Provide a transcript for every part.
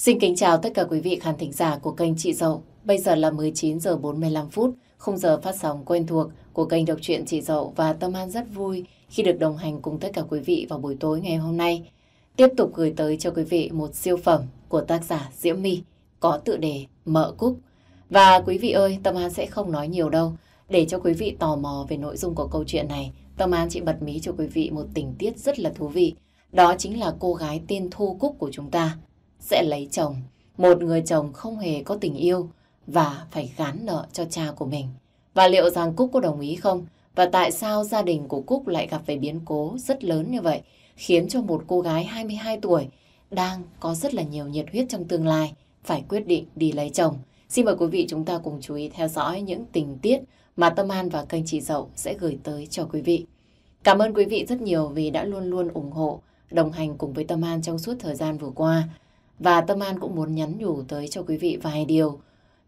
Xin kính chào tất cả quý vị khán thính giả của kênh Chị Dậu. Bây giờ là 19 giờ 45 phút, khung giờ phát sóng quen thuộc của kênh đọc truyện Chị Dậu và Tâm An rất vui khi được đồng hành cùng tất cả quý vị vào buổi tối ngày hôm nay. Tiếp tục gửi tới cho quý vị một siêu phẩm của tác giả Diễm My có tựa đề Mợ Cúc. Và quý vị ơi, Tâm An sẽ không nói nhiều đâu. Để cho quý vị tò mò về nội dung của câu chuyện này, Tâm An chỉ bật mí cho quý vị một tình tiết rất là thú vị. Đó chính là cô gái tên Thu Cúc của chúng ta sẽ lấy chồng. Một người chồng không hề có tình yêu và phải gán nợ cho cha của mình. Và liệu rằng Cúc có đồng ý không? Và tại sao gia đình của Cúc lại gặp phải biến cố rất lớn như vậy, khiến cho một cô gái 22 tuổi đang có rất là nhiều nhiệt huyết trong tương lai phải quyết định đi lấy chồng. Xin mời quý vị chúng ta cùng chú ý theo dõi những tình tiết mà Tâm An và kênh Chị Dậu sẽ gửi tới cho quý vị. Cảm ơn quý vị rất nhiều vì đã luôn luôn ủng hộ, đồng hành cùng với Tâm An trong suốt thời gian vừa qua. Và Tâm An cũng muốn nhắn nhủ tới cho quý vị vài điều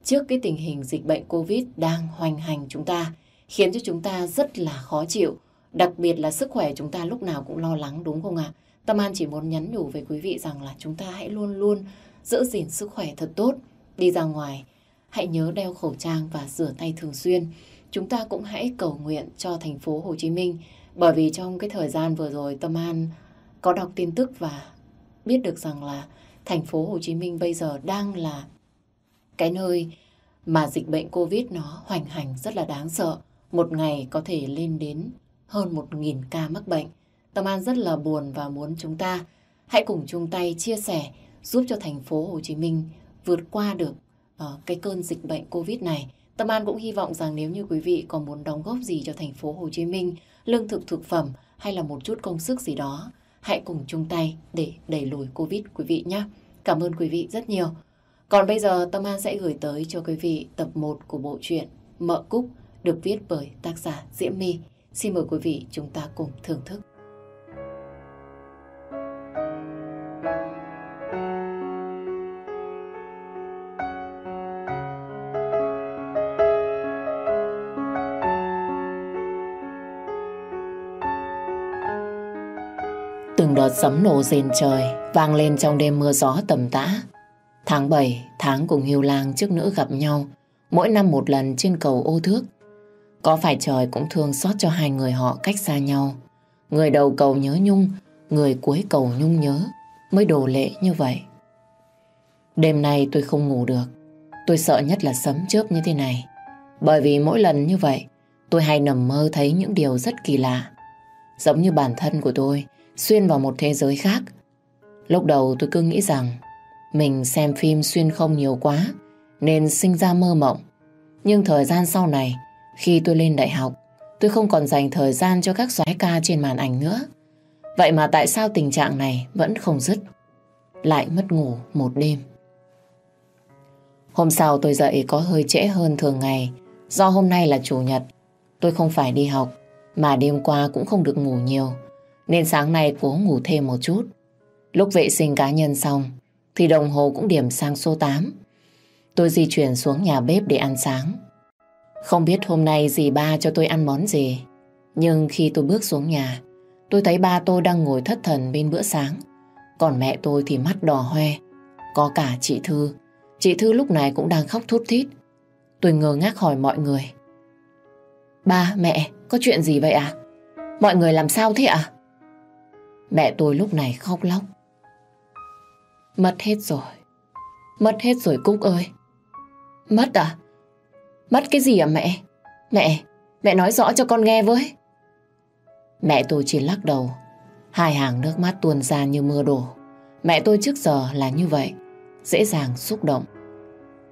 trước cái tình hình dịch bệnh Covid đang hoành hành chúng ta, khiến cho chúng ta rất là khó chịu, đặc biệt là sức khỏe chúng ta lúc nào cũng lo lắng đúng không ạ? Tâm An chỉ muốn nhắn nhủ với quý vị rằng là chúng ta hãy luôn luôn giữ gìn sức khỏe thật tốt, đi ra ngoài, hãy nhớ đeo khẩu trang và rửa tay thường xuyên. Chúng ta cũng hãy cầu nguyện cho thành phố Hồ Chí Minh, bởi vì trong cái thời gian vừa rồi Tâm An có đọc tin tức và biết được rằng là thành phố Hồ Chí Minh bây giờ đang là cái nơi mà dịch bệnh Covid nó hoành hành rất là đáng sợ. Một ngày có thể lên đến hơn một nghìn ca mắc bệnh. Tâm An rất là buồn và muốn chúng ta hãy cùng chung tay chia sẻ giúp cho thành phố Hồ Chí Minh vượt qua được uh, cái cơn dịch bệnh Covid này. Tâm An cũng hy vọng rằng nếu như quý vị có muốn đóng góp gì cho thành phố Hồ Chí Minh, lương thực thực phẩm hay là một chút công sức gì đó, hãy cùng chung tay để đẩy lùi Covid, quý vị nhé. Cảm ơn quý vị rất nhiều. Còn bây giờ, Tâm An sẽ gửi tới cho quý vị tập 1 của bộ truyện Mợ Cúc, được viết bởi tác giả Diễm My. Xin mời quý vị chúng ta cùng thưởng thức. Đợt sấm nổ rền trời vang lên trong đêm mưa gió tầm tã. Tháng 7, tháng cùng Hiếu Lang trước nữa gặp nhau, mỗi năm một lần trên cầu ô thước. Có phải trời cũng thương xót cho hai người họ cách xa nhau. Người đầu cầu nhớ nhung, người cuối cầu nhung nhớ, mới đổ lệ như vậy. Đêm nay tôi không ngủ được, tôi sợ nhất là sấm chớp như thế này. Bởi vì mỗi lần như vậy, tôi hay nằm mơ thấy những điều rất kỳ lạ. Giống như bản thân của tôi, xuyên vào một thế giới khác. Lúc đầu tôi cứ nghĩ rằng mình xem phim xuyên không nhiều quá nên sinh ra mơ mộng. Nhưng thời gian sau này, khi tôi lên đại học, tôi không còn dành thời gian cho các soái ca trên màn ảnh nữa. Vậy mà tại sao tình trạng này vẫn không dứt? Lại mất ngủ một đêm. Hôm sau tôi dậy có hơi trễ hơn thường ngày. Do hôm nay là chủ nhật, tôi không phải đi học, mà đêm qua cũng không được ngủ nhiều nên sáng nay cố ngủ thêm một chút. Lúc vệ sinh cá nhân xong, thì đồng hồ cũng điểm sang số 8. Tôi di chuyển xuống nhà bếp để ăn sáng. Không biết hôm nay dì ba cho tôi ăn món gì, nhưng khi tôi bước xuống nhà, tôi thấy ba tôi đang ngồi thất thần bên bữa sáng. Còn mẹ tôi thì mắt đỏ hoe, có cả chị Thư. Chị Thư lúc này cũng đang khóc thút thít. Tôi ngơ ngác hỏi mọi người. Ba, mẹ, có chuyện gì vậy à? Mọi người làm sao thế ạ? À? Mẹ tôi lúc này khóc lóc. Mất hết rồi. Mất hết rồi Cúc ơi. Mất à? Mất cái gì à mẹ? Mẹ, mẹ nói rõ cho con nghe với. Mẹ tôi chỉ lắc đầu. Hai hàng nước mắt tuôn ra như mưa đổ. Mẹ tôi trước giờ là như vậy. Dễ dàng xúc động.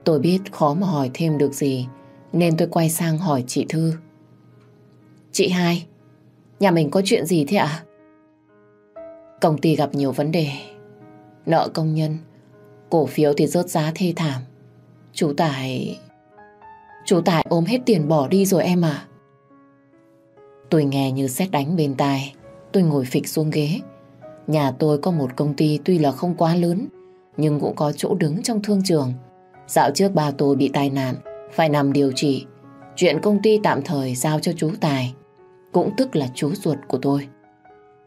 Tôi biết khó mà hỏi thêm được gì. Nên tôi quay sang hỏi chị Thư. Chị hai, nhà mình có chuyện gì thế ạ? À? Công ty gặp nhiều vấn đề. Nợ công nhân, cổ phiếu thì rớt giá thê thảm. Chú Tài... Chú Tài ôm hết tiền bỏ đi rồi em à. Tôi nghe như xét đánh bên tai. Tôi ngồi phịch xuống ghế. Nhà tôi có một công ty tuy là không quá lớn, nhưng cũng có chỗ đứng trong thương trường. Dạo trước ba tôi bị tai nạn, phải nằm điều trị. Chuyện công ty tạm thời giao cho chú Tài, cũng tức là chú ruột của tôi.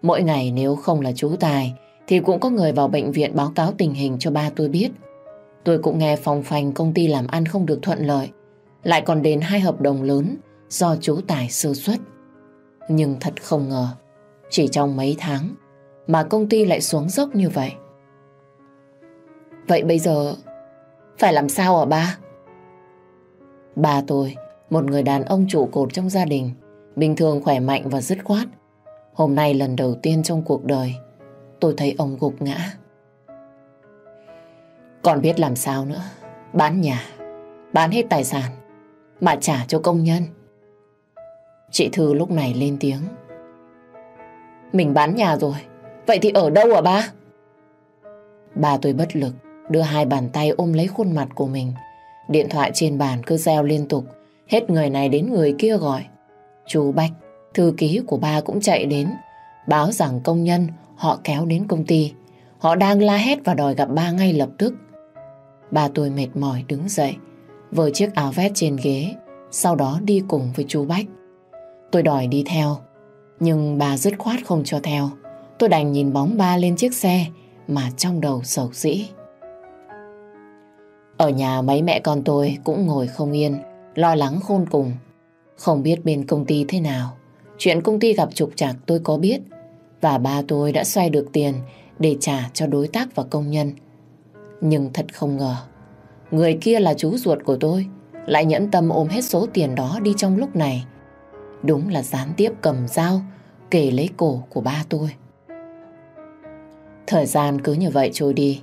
Mỗi ngày nếu không là chú Tài thì cũng có người vào bệnh viện báo cáo tình hình cho ba tôi biết. Tôi cũng nghe phòng phành công ty làm ăn không được thuận lợi. Lại còn đến hai hợp đồng lớn do chú Tài sơ xuất. Nhưng thật không ngờ, chỉ trong mấy tháng mà công ty lại xuống dốc như vậy. Vậy bây giờ phải làm sao hả ba? Ba tôi, một người đàn ông trụ cột trong gia đình, bình thường khỏe mạnh và dứt khoát. Hôm nay lần đầu tiên trong cuộc đời, tôi thấy ông gục ngã. Còn biết làm sao nữa, bán nhà, bán hết tài sản, mà trả cho công nhân. Chị Thư lúc này lên tiếng. Mình bán nhà rồi, vậy thì ở đâu hả ba? Ba tôi bất lực, đưa hai bàn tay ôm lấy khuôn mặt của mình. Điện thoại trên bàn cứ reo liên tục, hết người này đến người kia gọi. Chú Bách, thư ký của ba cũng chạy đến, báo rằng công nhân họ kéo đến công ty. Họ đang la hét và đòi gặp ba ngay lập tức. Ba tôi mệt mỏi đứng dậy, với chiếc áo vest trên ghế, sau đó đi cùng với chú Bách. Tôi đòi đi theo, nhưng bà dứt khoát không cho theo. Tôi đành nhìn bóng ba lên chiếc xe mà trong đầu sầu dĩ. Ở nhà mấy mẹ con tôi cũng ngồi không yên, lo lắng khôn cùng. Không biết bên công ty thế nào. Chuyện công ty gặp trục trặc tôi có biết. Và ba tôi đã xoay được tiền để trả cho đối tác và công nhân. Nhưng thật không ngờ, người kia là chú ruột của tôi, lại nhẫn tâm ôm hết số tiền đó đi trong lúc này. Đúng là gián tiếp cầm dao, kể lấy cổ của ba tôi. Thời gian cứ như vậy trôi đi.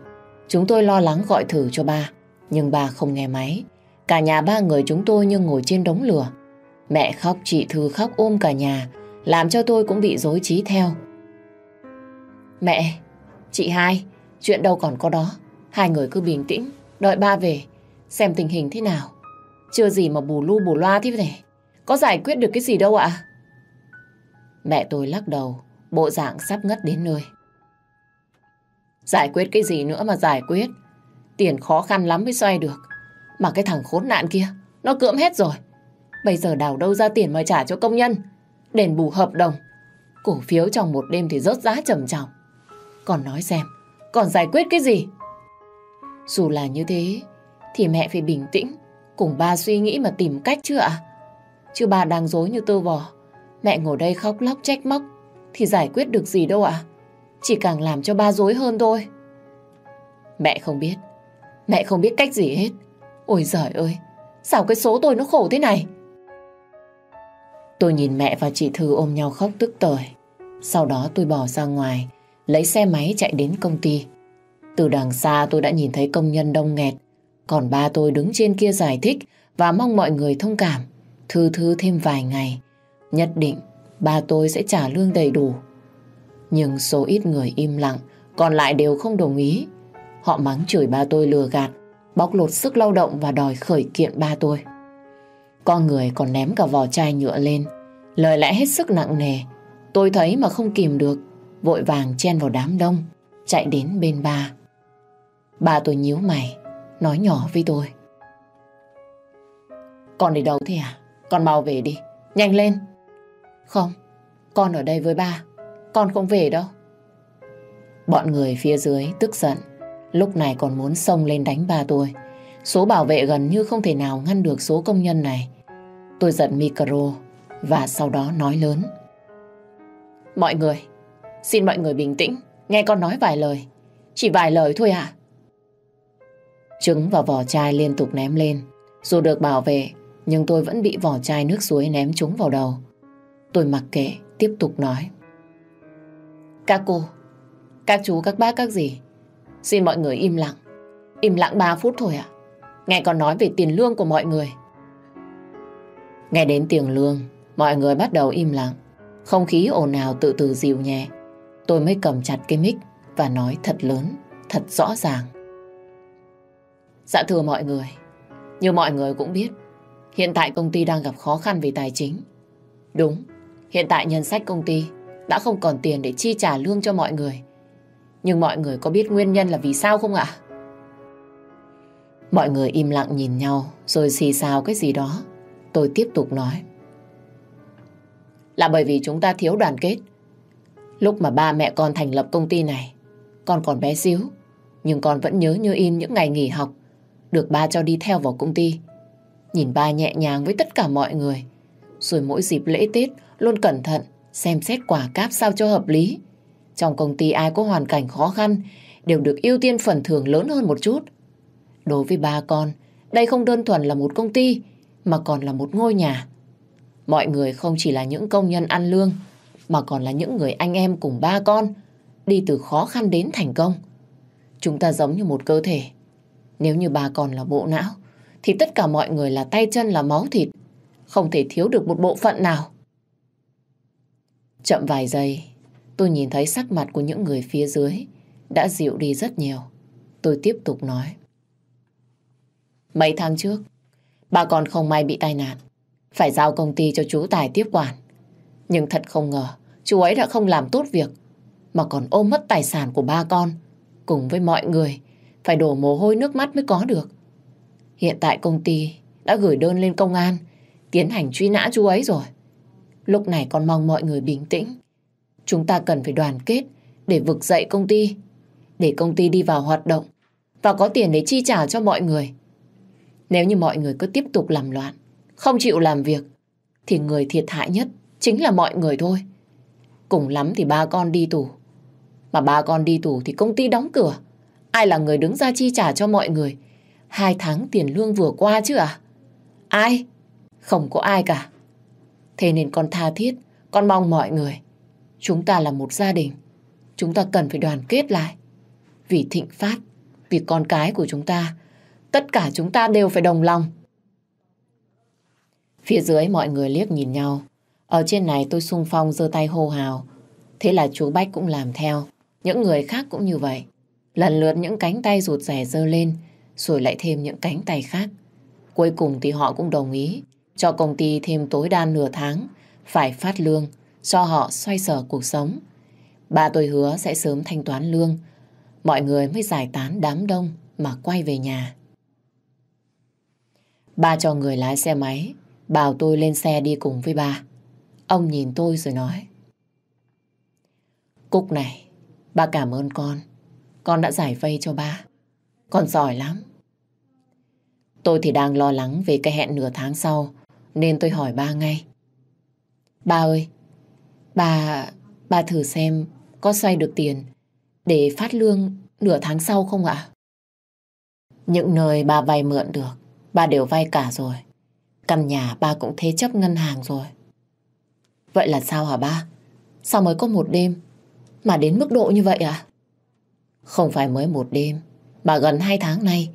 Chúng tôi lo lắng gọi thử cho ba, nhưng ba không nghe máy. Cả nhà ba người chúng tôi như ngồi trên đống lửa. Mẹ khóc, chị Thư khóc ôm cả nhà, làm cho tôi cũng bị dối trí theo. Mẹ, chị hai, chuyện đâu còn có đó. Hai người cứ bình tĩnh, đợi ba về, xem tình hình thế nào. Chưa gì mà bù lu bù loa thế này. Có giải quyết được cái gì đâu ạ? Mẹ tôi lắc đầu, bộ dạng sắp ngất đến nơi. Giải quyết cái gì nữa mà giải quyết? Tiền khó khăn lắm mới xoay được. Mà cái thằng khốn nạn kia, nó cưỡng hết rồi. Bây giờ đào đâu ra tiền mà trả cho công nhân? Đền bù hợp đồng. Cổ phiếu trong một đêm thì rớt giá trầm trọng. Còn nói xem, còn giải quyết cái gì? Dù là như thế, thì mẹ phải bình tĩnh, cùng ba suy nghĩ mà tìm cách chứ ạ? Chứ bà đang dối như tơ vò. Mẹ ngồi đây khóc lóc trách móc, thì giải quyết được gì đâu ạ? Chỉ càng làm cho ba dối hơn thôi. Mẹ không biết, mẹ không biết cách gì hết. Ôi giời ơi, sao cái số tôi nó khổ thế này? Tôi nhìn mẹ và chị Thư ôm nhau khóc tức tời. Sau đó tôi bỏ ra ngoài, lấy xe máy chạy đến công ty. Từ đằng xa tôi đã nhìn thấy công nhân đông nghẹt, còn ba tôi đứng trên kia giải thích và mong mọi người thông cảm. Thư thư thêm vài ngày, nhất định ba tôi sẽ trả lương đầy đủ. Nhưng số ít người im lặng, còn lại đều không đồng ý. Họ mắng chửi ba tôi lừa gạt, bóc lột sức lao động và đòi khởi kiện ba tôi. Con người còn ném cả vỏ chai nhựa lên, lời lẽ hết sức nặng nề. Tôi thấy mà không kìm được, vội vàng chen vào đám đông, chạy đến bên ba. Ba tôi nhíu mày, nói nhỏ với tôi. Con đi đâu thế à? Con mau về đi, nhanh lên. Không, con ở đây với ba, con không về đâu. Bọn người phía dưới tức giận, lúc này còn muốn xông lên đánh ba tôi. Số bảo vệ gần như không thể nào ngăn được số công nhân này. Tôi giật micro và sau đó nói lớn. Mọi người, xin mọi người bình tĩnh, nghe con nói vài lời. Chỉ vài lời thôi à? Trứng và vỏ chai liên tục ném lên. Dù được bảo vệ, nhưng tôi vẫn bị vỏ chai nước suối ném trúng vào đầu. Tôi mặc kệ, tiếp tục nói. Các cô, các chú, các bác, các gì, xin mọi người im lặng. Im lặng 3 phút thôi ạ. Nghe con nói về tiền lương của mọi người. Nghe đến tiền lương, mọi người bắt đầu im lặng. Không khí ồn ào tự từ dịu nhẹ. Tôi mới cầm chặt cái mic và nói thật lớn, thật rõ ràng. Dạ thưa mọi người, như mọi người cũng biết, hiện tại công ty đang gặp khó khăn về tài chính. Đúng, hiện tại nhân sách công ty đã không còn tiền để chi trả lương cho mọi người. Nhưng mọi người có biết nguyên nhân là vì sao không ạ? Mọi người im lặng nhìn nhau rồi xì xào cái gì đó. Tôi tiếp tục nói. Là bởi vì chúng ta thiếu đoàn kết. Lúc mà ba mẹ con thành lập công ty này, con còn bé xíu. Nhưng con vẫn nhớ như in những ngày nghỉ học được ba cho đi theo vào công ty. Nhìn ba nhẹ nhàng với tất cả mọi người. Rồi mỗi dịp lễ Tết luôn cẩn thận, xem xét quả cáp sao cho hợp lý. Trong công ty ai có hoàn cảnh khó khăn đều được ưu tiên phần thưởng lớn hơn một chút. Đối với ba con, đây không đơn thuần là một công ty mà còn là một ngôi nhà. Mọi người không chỉ là những công nhân ăn lương mà còn là những người anh em cùng ba con đi từ khó khăn đến thành công. Chúng ta giống như một cơ thể. Nếu như ba con là bộ não thì tất cả mọi người là tay chân là máu thịt. Không thể thiếu được một bộ phận nào. Chậm vài giây, tôi nhìn thấy sắc mặt của những người phía dưới đã dịu đi rất nhiều. Tôi tiếp tục nói. Mấy tháng trước, bà con không may bị tai nạn. Phải giao công ty cho chú Tài tiếp quản. Nhưng thật không ngờ, chú ấy đã không làm tốt việc, mà còn ôm mất tài sản của ba con, cùng với mọi người, phải đổ mồ hôi nước mắt mới có được. Hiện tại công ty đã gửi đơn lên công an, tiến hành truy nã chú ấy rồi. Lúc này con mong mọi người bình tĩnh. Chúng ta cần phải đoàn kết để vực dậy công ty, để công ty đi vào hoạt động và có tiền để chi trả cho mọi người. Nếu như mọi người cứ tiếp tục làm loạn, không chịu làm việc, thì người thiệt hại nhất chính là mọi người thôi. Cùng lắm thì ba con đi tù. Mà ba con đi tù thì công ty đóng cửa. Ai là người đứng ra chi trả cho mọi người? Hai tháng tiền lương vừa qua chứ à? Ai? Không có ai cả. Thế nên con tha thiết, con mong mọi người. Chúng ta là một gia đình. Chúng ta cần phải đoàn kết lại. Vì thịnh phát, vì con cái của chúng ta, tất cả chúng ta đều phải đồng lòng. Phía dưới mọi người liếc nhìn nhau. Ở trên này tôi sung phong giơ tay hô hào. Thế là chú Bách cũng làm theo. Những người khác cũng như vậy. Lần lượt những cánh tay rụt rẻ giơ lên, rồi lại thêm những cánh tay khác. Cuối cùng thì họ cũng đồng ý cho công ty thêm tối đa nửa tháng phải phát lương cho họ xoay sở cuộc sống. Ba tôi hứa sẽ sớm thanh toán lương. Mọi người mới giải tán đám đông mà quay về nhà. Ba cho người lái xe máy bảo tôi lên xe đi cùng với ba. Ông nhìn tôi rồi nói. Cúc này, ba cảm ơn con. Con đã giải vây cho ba. Con giỏi lắm. Tôi thì đang lo lắng về cái hẹn nửa tháng sau, nên tôi hỏi ba ngay. Ba ơi, bà, bà thử xem có xoay được tiền để phát lương nửa tháng sau không ạ? Những nơi bà vay mượn được, bà đều vay cả rồi. Căn nhà ba cũng thế chấp ngân hàng rồi. Vậy là sao hả ba? Sao mới có một đêm mà đến mức độ như vậy à? Không phải mới một đêm, mà gần hai tháng nay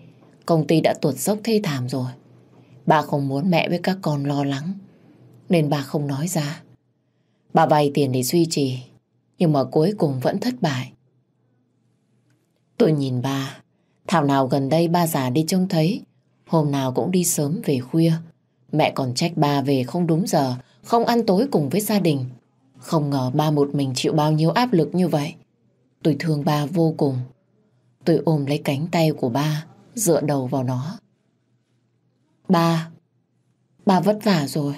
công ty đã tuột dốc thê thảm rồi. Bà không muốn mẹ với các con lo lắng, nên bà không nói ra. Bà vay tiền để duy trì, nhưng mà cuối cùng vẫn thất bại. Tôi nhìn bà, thảo nào gần đây ba già đi trông thấy, hôm nào cũng đi sớm về khuya. Mẹ còn trách ba về không đúng giờ, không ăn tối cùng với gia đình. Không ngờ ba một mình chịu bao nhiêu áp lực như vậy. Tôi thương ba vô cùng. Tôi ôm lấy cánh tay của ba, dựa đầu vào nó. Ba, ba vất vả rồi.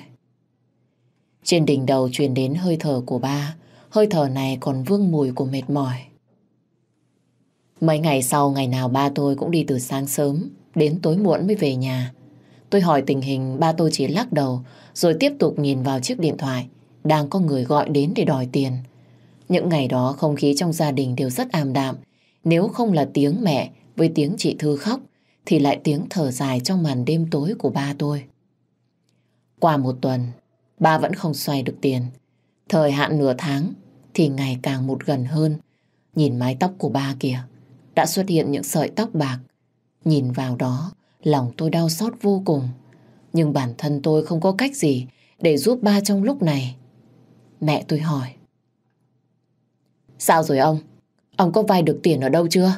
Trên đỉnh đầu truyền đến hơi thở của ba, hơi thở này còn vương mùi của mệt mỏi. Mấy ngày sau, ngày nào ba tôi cũng đi từ sáng sớm, đến tối muộn mới về nhà. Tôi hỏi tình hình, ba tôi chỉ lắc đầu, rồi tiếp tục nhìn vào chiếc điện thoại, đang có người gọi đến để đòi tiền. Những ngày đó không khí trong gia đình đều rất ảm đạm, nếu không là tiếng mẹ với tiếng chị Thư khóc, thì lại tiếng thở dài trong màn đêm tối của ba tôi. Qua một tuần, ba vẫn không xoay được tiền. Thời hạn nửa tháng thì ngày càng một gần hơn. Nhìn mái tóc của ba kìa, đã xuất hiện những sợi tóc bạc. Nhìn vào đó, lòng tôi đau xót vô cùng. Nhưng bản thân tôi không có cách gì để giúp ba trong lúc này. Mẹ tôi hỏi. Sao rồi ông? Ông có vay được tiền ở đâu chưa?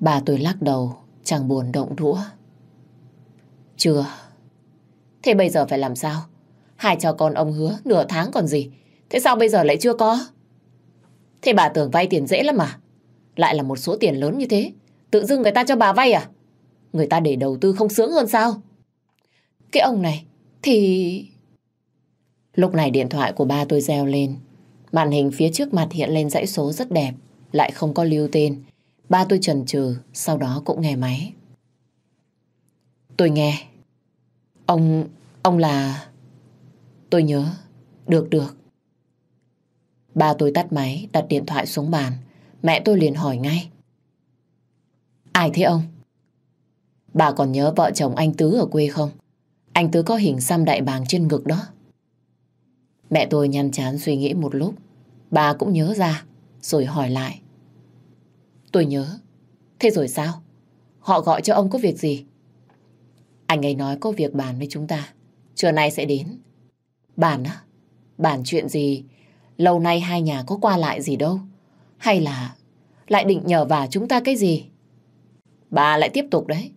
Bà tôi lắc đầu, chẳng buồn động đũa. Chưa. Thế bây giờ phải làm sao? Hai cho con ông hứa nửa tháng còn gì. Thế sao bây giờ lại chưa có? Thế bà tưởng vay tiền dễ lắm mà. Lại là một số tiền lớn như thế. Tự dưng người ta cho bà vay à? Người ta để đầu tư không sướng hơn sao? Cái ông này thì... Lúc này điện thoại của ba tôi reo lên. Màn hình phía trước mặt hiện lên dãy số rất đẹp, lại không có lưu tên. Ba tôi chần chừ, sau đó cũng nghe máy. Tôi nghe. Ông... ông là... Tôi nhớ. Được được. Ba tôi tắt máy, đặt điện thoại xuống bàn. Mẹ tôi liền hỏi ngay. Ai thế ông? Bà còn nhớ vợ chồng anh Tứ ở quê không? Anh Tứ có hình xăm đại bàng trên ngực đó. Mẹ tôi nhăn chán suy nghĩ một lúc. Bà cũng nhớ ra, rồi hỏi lại. Tôi nhớ. Thế rồi sao? Họ gọi cho ông có việc gì? Anh ấy nói có việc bàn với chúng ta. Trưa nay sẽ đến. Bàn á? Bàn chuyện gì? Lâu nay hai nhà có qua lại gì đâu. Hay là lại định nhờ vả chúng ta cái gì? Bà lại tiếp tục đấy.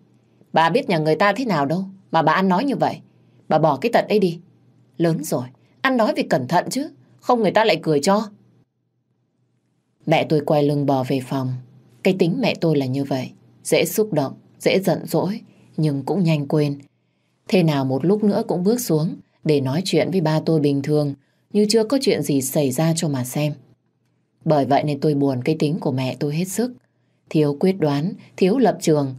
Bà biết nhà người ta thế nào đâu mà bà ăn nói như vậy. Bà bỏ cái tật ấy đi. Lớn rồi, ăn nói phải cẩn thận chứ. Không người ta lại cười cho. Mẹ tôi quay lưng bò về phòng. Cái tính mẹ tôi là như vậy. Dễ xúc động, dễ giận dỗi, nhưng cũng nhanh quên. Thế nào một lúc nữa cũng bước xuống để nói chuyện với ba tôi bình thường như chưa có chuyện gì xảy ra cho mà xem. Bởi vậy nên tôi buồn cái tính của mẹ tôi hết sức. Thiếu quyết đoán, thiếu lập trường.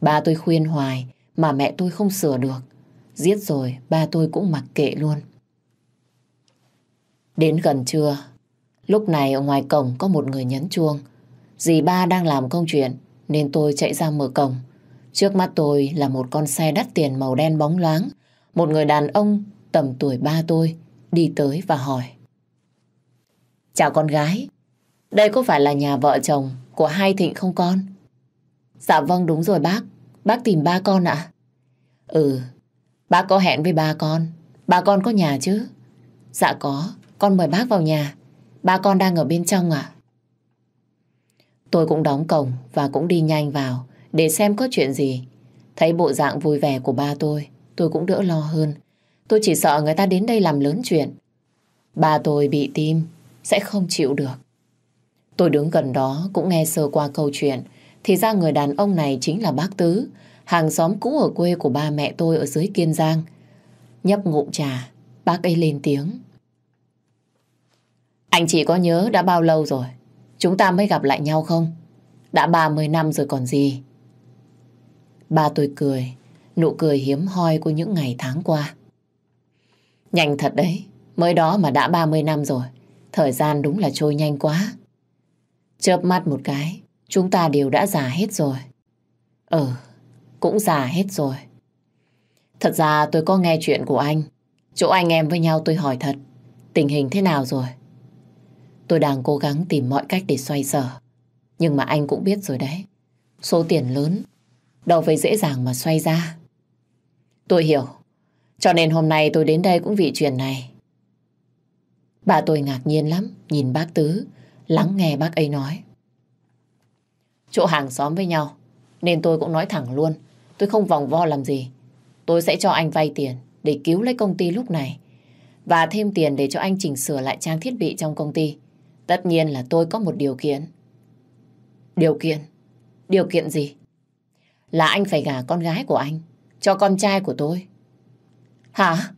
Ba tôi khuyên hoài mà mẹ tôi không sửa được. Giết rồi, ba tôi cũng mặc kệ luôn. Đến gần trưa, lúc này ở ngoài cổng có một người nhấn chuông. Dì ba đang làm công chuyện nên tôi chạy ra mở cổng. Trước mắt tôi là một con xe đắt tiền màu đen bóng loáng. Một người đàn ông tầm tuổi ba tôi đi tới và hỏi. Chào con gái, đây có phải là nhà vợ chồng của hai Thịnh không con? Dạ vâng đúng rồi bác, bác tìm ba con ạ. Ừ, bác có hẹn với ba con, ba con có nhà chứ? Dạ có, con mời bác vào nhà, ba con đang ở bên trong ạ. Tôi cũng đóng cổng và cũng đi nhanh vào để xem có chuyện gì. Thấy bộ dạng vui vẻ của ba tôi, tôi cũng đỡ lo hơn. Tôi chỉ sợ người ta đến đây làm lớn chuyện. Ba tôi bị tim, sẽ không chịu được. Tôi đứng gần đó cũng nghe sơ qua câu chuyện. Thì ra người đàn ông này chính là bác Tứ, hàng xóm cũ ở quê của ba mẹ tôi ở dưới Kiên Giang. Nhấp ngụm trà, bác ấy lên tiếng. Anh chị có nhớ đã bao lâu rồi? Chúng ta mới gặp lại nhau không? Đã 30 năm rồi còn gì? Ba tôi cười, nụ cười hiếm hoi của những ngày tháng qua. Nhanh thật đấy, mới đó mà đã 30 năm rồi. Thời gian đúng là trôi nhanh quá. Chớp mắt một cái, chúng ta đều đã già hết rồi. Ừ, cũng già hết rồi. Thật ra tôi có nghe chuyện của anh. Chỗ anh em với nhau tôi hỏi thật, tình hình thế nào rồi? Tôi đang cố gắng tìm mọi cách để xoay sở. Nhưng mà anh cũng biết rồi đấy. Số tiền lớn, đâu phải dễ dàng mà xoay ra. Tôi hiểu. Cho nên hôm nay tôi đến đây cũng vì chuyện này. Bà tôi ngạc nhiên lắm, nhìn bác Tứ, lắng nghe bác ấy nói. Chỗ hàng xóm với nhau, nên tôi cũng nói thẳng luôn. Tôi không vòng vo làm gì. Tôi sẽ cho anh vay tiền để cứu lấy công ty lúc này. Và thêm tiền để cho anh chỉnh sửa lại trang thiết bị trong công ty. Tất nhiên là tôi có một điều kiện. Điều kiện? Điều kiện gì? Là anh phải gả con gái của anh cho con trai của tôi. Hả?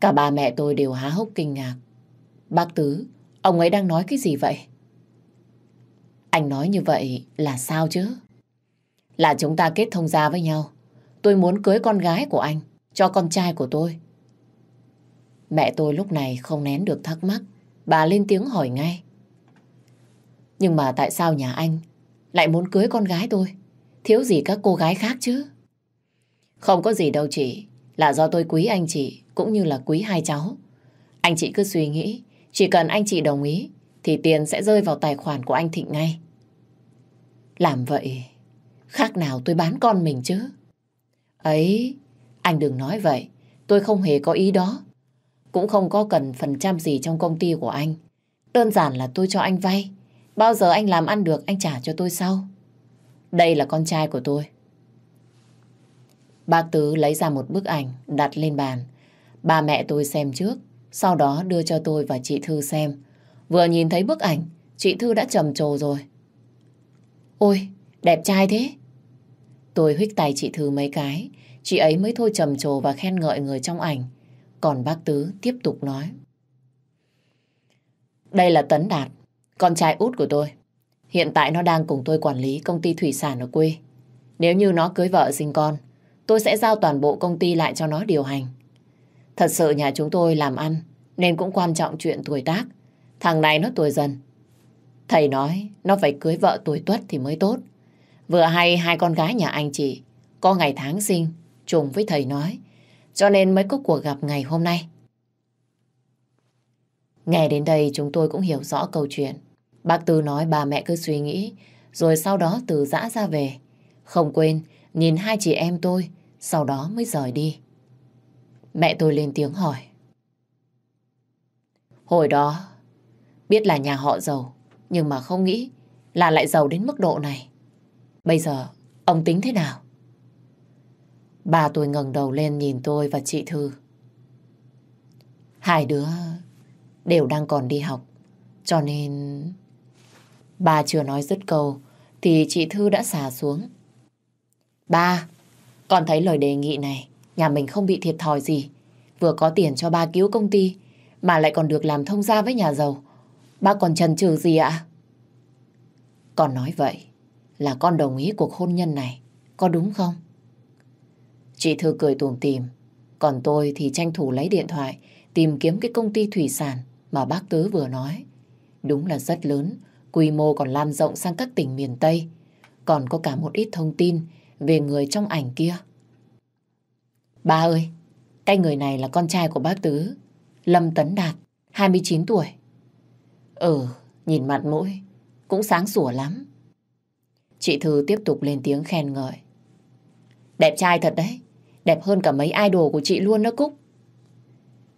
Cả ba mẹ tôi đều há hốc kinh ngạc. Bác Tứ, ông ấy đang nói cái gì vậy? Anh nói như vậy là sao chứ? Là chúng ta kết thông gia với nhau. Tôi muốn cưới con gái của anh, cho con trai của tôi. Mẹ tôi lúc này không nén được thắc mắc. Bà lên tiếng hỏi ngay. Nhưng mà tại sao nhà anh lại muốn cưới con gái tôi? Thiếu gì các cô gái khác chứ? Không có gì đâu chị. Là do tôi quý anh chị, cũng như là quý hai cháu. Anh chị cứ suy nghĩ. Chỉ cần anh chị đồng ý thì tiền sẽ rơi vào tài khoản của anh Thịnh ngay. Làm vậy khác nào tôi bán con mình chứ? Ấy, anh đừng nói vậy. Tôi không hề có ý đó. Cũng không có cần phần trăm gì trong công ty của anh. Đơn giản là tôi cho anh vay. Bao giờ anh làm ăn được anh trả cho tôi sau. Đây là con trai của tôi. Bác Tứ lấy ra một bức ảnh đặt lên bàn. Ba mẹ tôi xem trước, sau đó đưa cho tôi và chị Thư xem. Vừa nhìn thấy bức ảnh, chị Thư đã trầm trồ rồi. Ôi, đẹp trai thế. Tôi huých tay chị Thư mấy cái, chị ấy mới thôi trầm trồ và khen ngợi người trong ảnh. Còn bác Tứ tiếp tục nói. Đây là Tấn Đạt, con trai út của tôi. Hiện tại nó đang cùng tôi quản lý công ty thủy sản ở quê. Nếu như nó cưới vợ sinh con, tôi sẽ giao toàn bộ công ty lại cho nó điều hành. Thật sự nhà chúng tôi làm ăn nên cũng quan trọng chuyện tuổi tác. Thằng này nó tuổi dần. Thầy nói nó phải cưới vợ tuổi tuất thì mới tốt. Vừa hay hai con gái nhà anh chị có ngày tháng sinh trùng với thầy nói. Cho nên mới có cuộc gặp ngày hôm nay. Nghe đến đây chúng tôi cũng hiểu rõ câu chuyện. Bác Tư nói bà mẹ cứ suy nghĩ, rồi sau đó từ dã ra về. Không quên, nhìn hai chị em tôi, sau đó mới rời đi. Mẹ tôi lên tiếng hỏi. Hồi đó, biết là nhà họ giàu, nhưng mà không nghĩ là lại giàu đến mức độ này. Bây giờ, ông tính thế nào? Bà tôi ngẩng đầu lên nhìn tôi và chị Thư. Hai đứa đều đang còn đi học, cho nên... Bà chưa nói dứt câu, thì chị Thư đã xả xuống. Ba, con thấy lời đề nghị này, nhà mình không bị thiệt thòi gì. Vừa có tiền cho ba cứu công ty, mà lại còn được làm thông gia với nhà giàu. Ba còn chần chừ gì ạ? Con nói vậy là con đồng ý cuộc hôn nhân này, có đúng không? Chị Thư cười tủm tìm, còn tôi thì tranh thủ lấy điện thoại tìm kiếm cái công ty thủy sản mà bác Tứ vừa nói. Đúng là rất lớn, quy mô còn lan rộng sang các tỉnh miền Tây. Còn có cả một ít thông tin về người trong ảnh kia. Ba ơi, cái người này là con trai của bác Tứ, Lâm Tấn Đạt, 29 tuổi. Ừ, nhìn mặt mũi, cũng sáng sủa lắm. Chị Thư tiếp tục lên tiếng khen ngợi. Đẹp trai thật đấy, đẹp hơn cả mấy idol của chị luôn đó Cúc.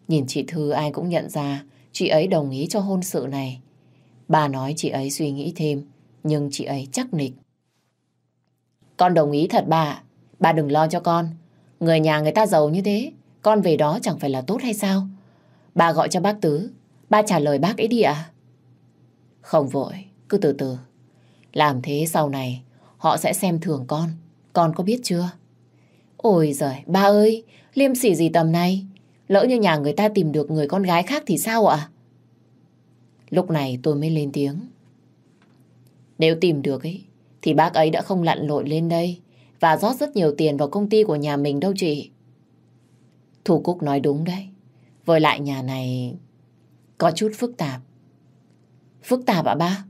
Nhìn chị Thư ai cũng nhận ra chị ấy đồng ý cho hôn sự này. Bà nói chị ấy suy nghĩ thêm, nhưng chị ấy chắc nịch. Con đồng ý thật bà, bà đừng lo cho con. Người nhà người ta giàu như thế, con về đó chẳng phải là tốt hay sao? Bà gọi cho bác Tứ, ba trả lời bác ấy đi ạ. Không vội, cứ từ từ. Làm thế sau này, họ sẽ xem thường con. Con có biết chưa? Ôi giời, ba ơi, liêm sỉ gì tầm này? Lỡ như nhà người ta tìm được người con gái khác thì sao ạ? Lúc này tôi mới lên tiếng. Nếu tìm được ấy, thì bác ấy đã không lặn lội lên đây và rót rất nhiều tiền vào công ty của nhà mình đâu chị. Thủ Cúc nói đúng đấy. Với lại nhà này có chút phức tạp. Phức tạp ạ ba?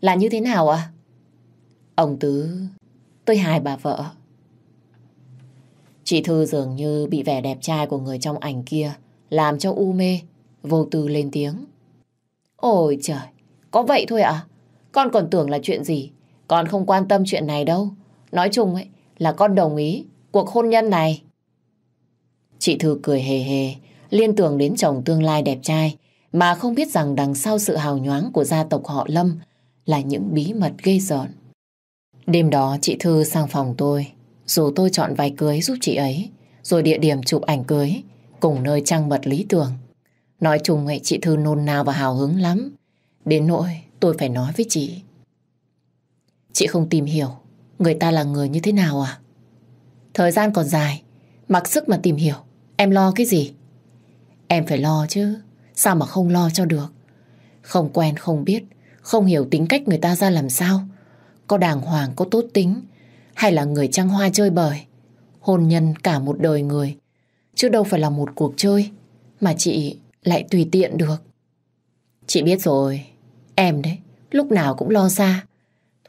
Là như thế nào ạ? Ông Tứ, tôi hài bà vợ. Chị Thư dường như bị vẻ đẹp trai của người trong ảnh kia làm cho u mê, vô tư lên tiếng. Ôi trời, có vậy thôi ạ? Con còn tưởng là chuyện gì? Con không quan tâm chuyện này đâu. Nói chung ấy là con đồng ý cuộc hôn nhân này. Chị Thư cười hề hề, liên tưởng đến chồng tương lai đẹp trai mà không biết rằng đằng sau sự hào nhoáng của gia tộc họ Lâm là những bí mật ghê rợn. Đêm đó chị Thư sang phòng tôi, dù tôi chọn váy cưới giúp chị ấy, rồi địa điểm chụp ảnh cưới, cùng nơi trăng mật lý tưởng. Nói chung ấy chị Thư nôn nao và hào hứng lắm. Đến nỗi tôi phải nói với chị. Chị không tìm hiểu người ta là người như thế nào à? Thời gian còn dài, mặc sức mà tìm hiểu. Em lo cái gì? Em phải lo chứ. Sao mà không lo cho được? Không quen, không biết, không hiểu tính cách người ta ra làm sao. Có đàng hoàng, có tốt tính, hay là người trăng hoa chơi bời. Hôn nhân cả một đời người, chứ đâu phải là một cuộc chơi mà chị lại tùy tiện được. Chị biết rồi, em đấy, lúc nào cũng lo xa.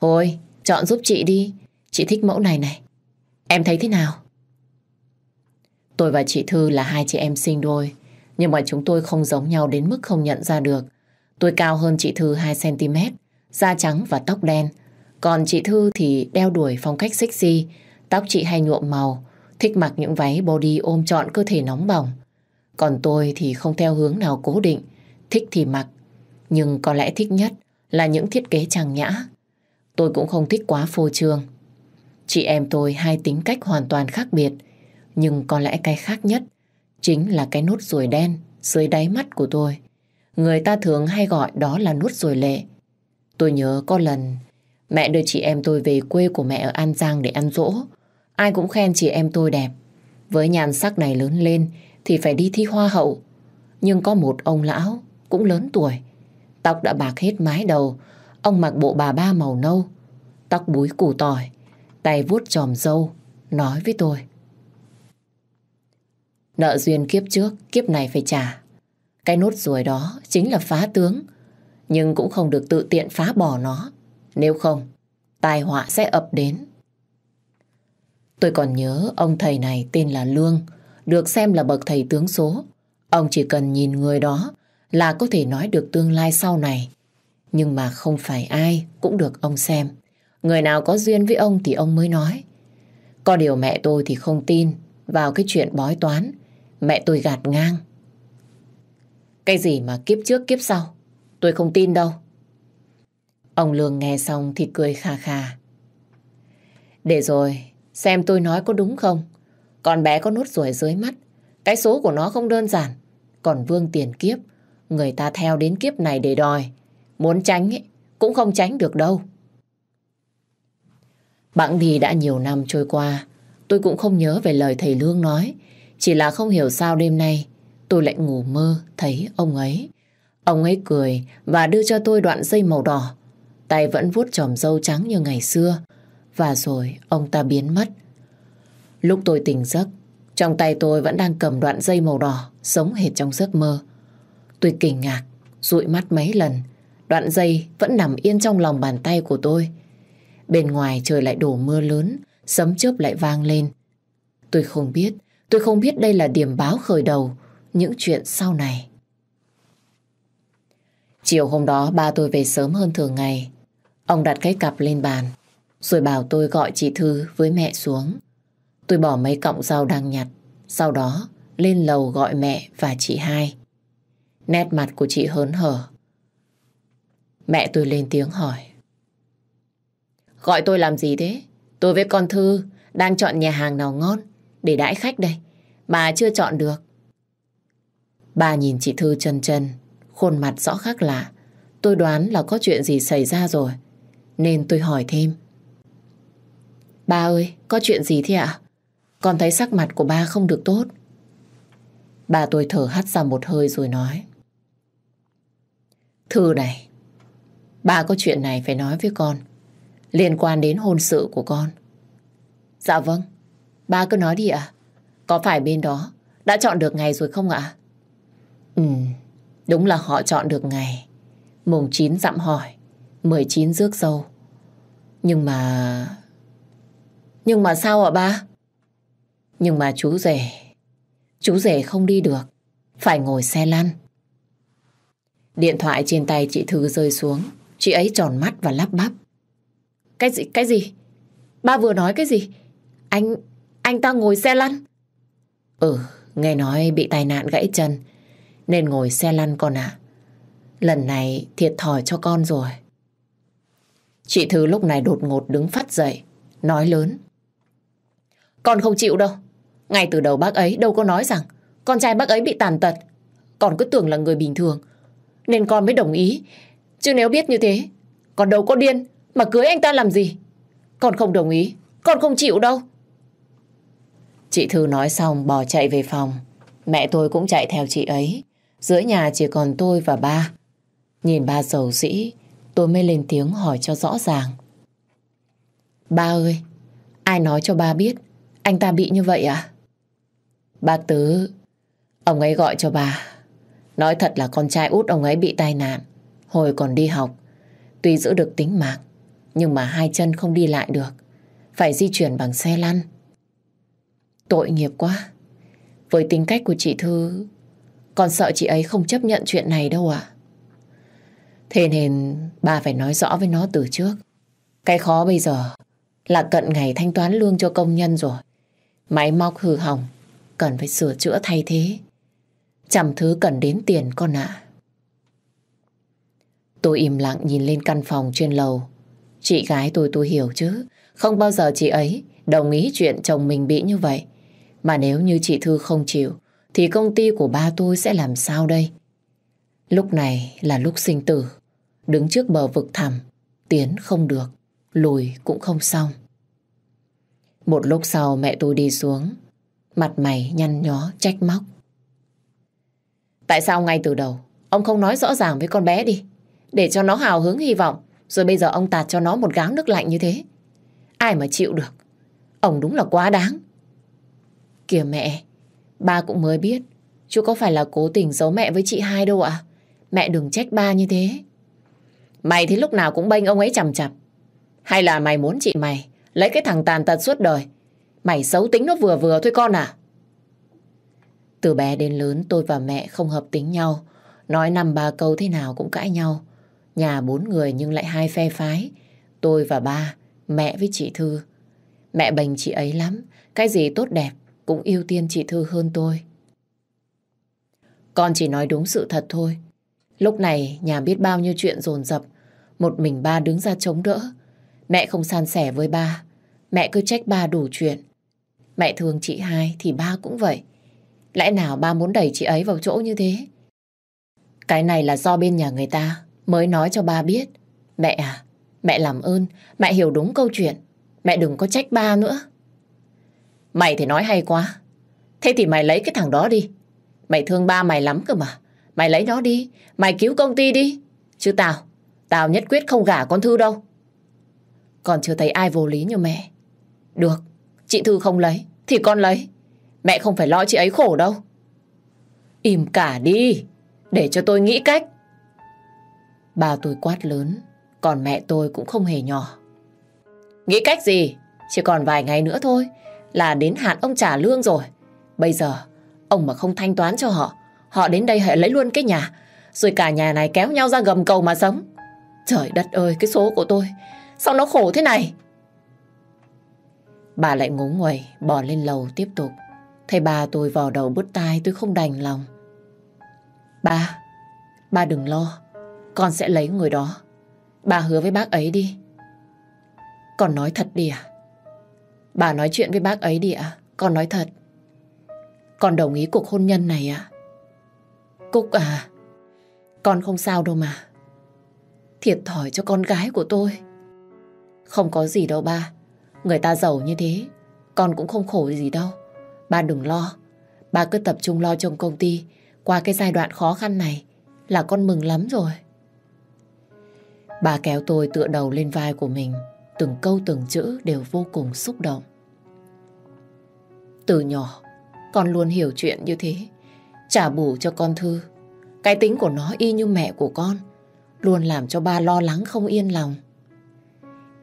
Thôi, chọn giúp chị đi, chị thích mẫu này này. Em thấy thế nào? Tôi và chị Thư là hai chị em sinh đôi, nhưng mà chúng tôi không giống nhau đến mức không nhận ra được. Tôi cao hơn chị Thư 2cm, da trắng và tóc đen. Còn chị Thư thì đeo đuổi phong cách sexy, tóc chị hay nhuộm màu, thích mặc những váy body ôm trọn cơ thể nóng bỏng. Còn tôi thì không theo hướng nào cố định, thích thì mặc. Nhưng có lẽ thích nhất là những thiết kế trang nhã. Tôi cũng không thích quá phô trương. Chị em tôi hai tính cách hoàn toàn khác biệt, nhưng có lẽ cái khác nhất chính là cái nốt ruồi đen dưới đáy mắt của tôi. Người ta thường hay gọi đó là nốt ruồi lệ. Tôi nhớ có lần mẹ đưa chị em tôi về quê của mẹ ở An Giang để ăn dỗ. Ai cũng khen chị em tôi đẹp. Với nhan sắc này lớn lên thì phải đi thi hoa hậu. Nhưng có một ông lão cũng lớn tuổi. Tóc đã bạc hết mái đầu. Ông mặc bộ bà ba màu nâu. Tóc búi củ tỏi. Tay vuốt tròm dâu. Nói với tôi. Nợ duyên kiếp trước, kiếp này phải trả. Cái nốt ruồi đó chính là phá tướng. Nhưng cũng không được tự tiện phá bỏ nó. Nếu không, tai họa sẽ ập đến. Tôi còn nhớ ông thầy này tên là Lương, được xem là bậc thầy tướng số. Ông chỉ cần nhìn người đó là có thể nói được tương lai sau này. Nhưng mà không phải ai cũng được ông xem. Người nào có duyên với ông thì ông mới nói. Có điều mẹ tôi thì không tin vào cái chuyện bói toán. Mẹ tôi gạt ngang. Cái gì mà kiếp trước kiếp sau? Tôi không tin đâu. Ông Lương nghe xong thì cười kha kha. Để rồi, xem tôi nói có đúng không? Con bé có nốt ruồi dưới mắt. Cái số của nó không đơn giản. Còn vương tiền kiếp, người ta theo đến kiếp này để đòi. Muốn tránh ấy, cũng không tránh được đâu. Bẵng đi đã nhiều năm trôi qua, tôi cũng không nhớ về lời thầy Lương nói. Chỉ là không hiểu sao đêm nay tôi lại ngủ mơ thấy ông ấy. Ông ấy cười và đưa cho tôi đoạn dây màu đỏ. Tay vẫn vuốt tròm dâu trắng như ngày xưa. Và rồi ông ta biến mất. Lúc tôi tỉnh giấc, trong tay tôi vẫn đang cầm đoạn dây màu đỏ, sống hệt trong giấc mơ. Tôi kinh ngạc, dụi mắt mấy lần. Đoạn dây vẫn nằm yên trong lòng bàn tay của tôi. Bên ngoài trời lại đổ mưa lớn, sấm chớp lại vang lên. Tôi không biết, tôi không biết đây là điểm báo khởi đầu những chuyện sau này. Chiều hôm đó ba tôi về sớm hơn thường ngày. Ông đặt cái cặp lên bàn, rồi bảo tôi gọi chị Thư với mẹ xuống. Tôi bỏ mấy cọng rau đang nhặt, sau đó lên lầu gọi mẹ và chị hai. Nét mặt của chị hớn hở. Mẹ tôi lên tiếng hỏi. Gọi tôi làm gì thế? Tôi với con Thư đang chọn nhà hàng nào ngon để đãi khách đây. Bà chưa chọn được. Bà nhìn chị Thư chân chân, khuôn mặt rõ khác lạ. Tôi đoán là có chuyện gì xảy ra rồi. Nên tôi hỏi thêm. Ba ơi, có chuyện gì thế ạ? Con thấy sắc mặt của ba không được tốt. Bà tôi thở hắt ra một hơi rồi nói. Thư này, ba có chuyện này phải nói với con. Liên quan đến hôn sự của con. Dạ vâng, ba cứ nói đi ạ. Có phải bên đó đã chọn được ngày rồi không ạ? Ừ, đúng là họ chọn được ngày. Mùng 9 dặm hỏi, 19 rước dâu. Nhưng mà... Nhưng mà sao ạ ba? Nhưng mà chú rể... Chú rể không đi được. Phải ngồi xe lăn. Điện thoại trên tay chị Thư rơi xuống. Chị ấy tròn mắt và lắp bắp. Cái gì? Cái gì? Ba vừa nói cái gì? Anh... Anh ta ngồi xe lăn? Ừ, nghe nói bị tai nạn gãy chân nên ngồi xe lăn con ạ. Lần này thiệt thòi cho con rồi. Chị Thư lúc này đột ngột đứng phát dậy, nói lớn. Con không chịu đâu. Ngay từ đầu bác ấy đâu có nói rằng con trai bác ấy bị tàn tật. Con cứ tưởng là người bình thường. Nên con mới đồng ý. Chứ nếu biết như thế, con đâu có điên mà cưới anh ta làm gì. Con không đồng ý, con không chịu đâu. Chị Thư nói xong bỏ chạy về phòng. Mẹ tôi cũng chạy theo chị ấy. Giữa nhà chỉ còn tôi và ba. Nhìn ba giàu sĩ, tôi mới lên tiếng hỏi cho rõ ràng. Ba ơi, ai nói cho ba biết anh ta bị như vậy à? Bác Tứ, ông ấy gọi cho bà. Nói thật là con trai út ông ấy bị tai nạn. Hồi còn đi học, tuy giữ được tính mạng, nhưng mà hai chân không đi lại được. Phải di chuyển bằng xe lăn. Tội nghiệp quá. Với tính cách của chị Thư, còn sợ chị ấy không chấp nhận chuyện này đâu ạ. Thế nên bà phải nói rõ với nó từ trước. Cái khó bây giờ là cận ngày thanh toán lương cho công nhân rồi. Máy móc hư hỏng, cần phải sửa chữa thay thế. chẳng thứ cần đến tiền con ạ. Tôi im lặng nhìn lên căn phòng trên lầu. Chị gái tôi tôi hiểu chứ. Không bao giờ chị ấy đồng ý chuyện chồng mình bị như vậy. Mà nếu như chị Thư không chịu, thì công ty của ba tôi sẽ làm sao đây? Lúc này là lúc sinh tử, đứng trước bờ vực thẳm, tiến không được, lùi cũng không xong. Một lúc sau mẹ tôi đi xuống, mặt mày nhăn nhó trách móc. Tại sao ngay từ đầu ông không nói rõ ràng với con bé đi, để cho nó hào hứng hy vọng, rồi bây giờ ông tạt cho nó một gáo nước lạnh như thế? Ai mà chịu được? Ông đúng là quá đáng. Kìa mẹ, Ba cũng mới biết, chú có phải là cố tình giấu mẹ với chị hai đâu ạ. Mẹ đừng trách ba như thế. Mày thì lúc nào cũng bênh ông ấy chằm chặp. Hay là mày muốn chị mày lấy cái thằng tàn tật suốt đời. Mày xấu tính nó vừa vừa thôi con à. Từ bé đến lớn tôi và mẹ không hợp tính nhau. Nói năm ba câu thế nào cũng cãi nhau. Nhà bốn người nhưng lại hai phe phái. Tôi và ba, mẹ với chị Thư. Mẹ bành chị ấy lắm. Cái gì tốt đẹp cũng ưu tiên chị Thư hơn tôi. Con chỉ nói đúng sự thật thôi. Lúc này nhà biết bao nhiêu chuyện dồn dập. Một mình ba đứng ra chống đỡ. Mẹ không san sẻ với ba. Mẹ cứ trách ba đủ chuyện. Mẹ thương chị hai thì ba cũng vậy. Lẽ nào ba muốn đẩy chị ấy vào chỗ như thế? Cái này là do bên nhà người ta mới nói cho ba biết. Mẹ à, mẹ làm ơn, mẹ hiểu đúng câu chuyện. Mẹ đừng có trách ba nữa. Mày thì nói hay quá. Thế thì mày lấy cái thằng đó đi. Mày thương ba mày lắm cơ mà. Mày lấy nó đi, mày cứu công ty đi. Chứ tao, tao nhất quyết không gả con Thư đâu. Còn chưa thấy ai vô lý như mẹ. Được, chị Thư không lấy, thì con lấy. Mẹ không phải lo chị ấy khổ đâu. Im cả đi, để cho tôi nghĩ cách. Bà tôi quát lớn, còn mẹ tôi cũng không hề nhỏ. Nghĩ cách gì? Chỉ còn vài ngày nữa thôi, là đến hạn ông trả lương rồi. Bây giờ, ông mà không thanh toán cho họ, họ đến đây hãy lấy luôn cái nhà, rồi cả nhà này kéo nhau ra gầm cầu mà sống. Trời đất ơi, cái số của tôi, sao nó khổ thế này? Bà lại ngố nguầy, bỏ lên lầu tiếp tục. Thầy bà tôi vò đầu bứt tai tôi không đành lòng. Ba, ba đừng lo, con sẽ lấy người đó. Bà hứa với bác ấy đi. Con nói thật đi à? Bà nói chuyện với bác ấy đi ạ. À? Con nói thật. Con đồng ý cuộc hôn nhân này ạ. À? Cúc à, con không sao đâu mà. Thiệt thòi cho con gái của tôi. Không có gì đâu ba. Người ta giàu như thế, con cũng không khổ gì đâu. Ba đừng lo. Ba cứ tập trung lo trong công ty. Qua cái giai đoạn khó khăn này là con mừng lắm rồi. Bà kéo tôi tựa đầu lên vai của mình. Từng câu từng chữ đều vô cùng xúc động. Từ nhỏ, con luôn hiểu chuyện như thế. Trả bù cho con Thư. Cái tính của nó y như mẹ của con. Luôn làm cho ba lo lắng không yên lòng.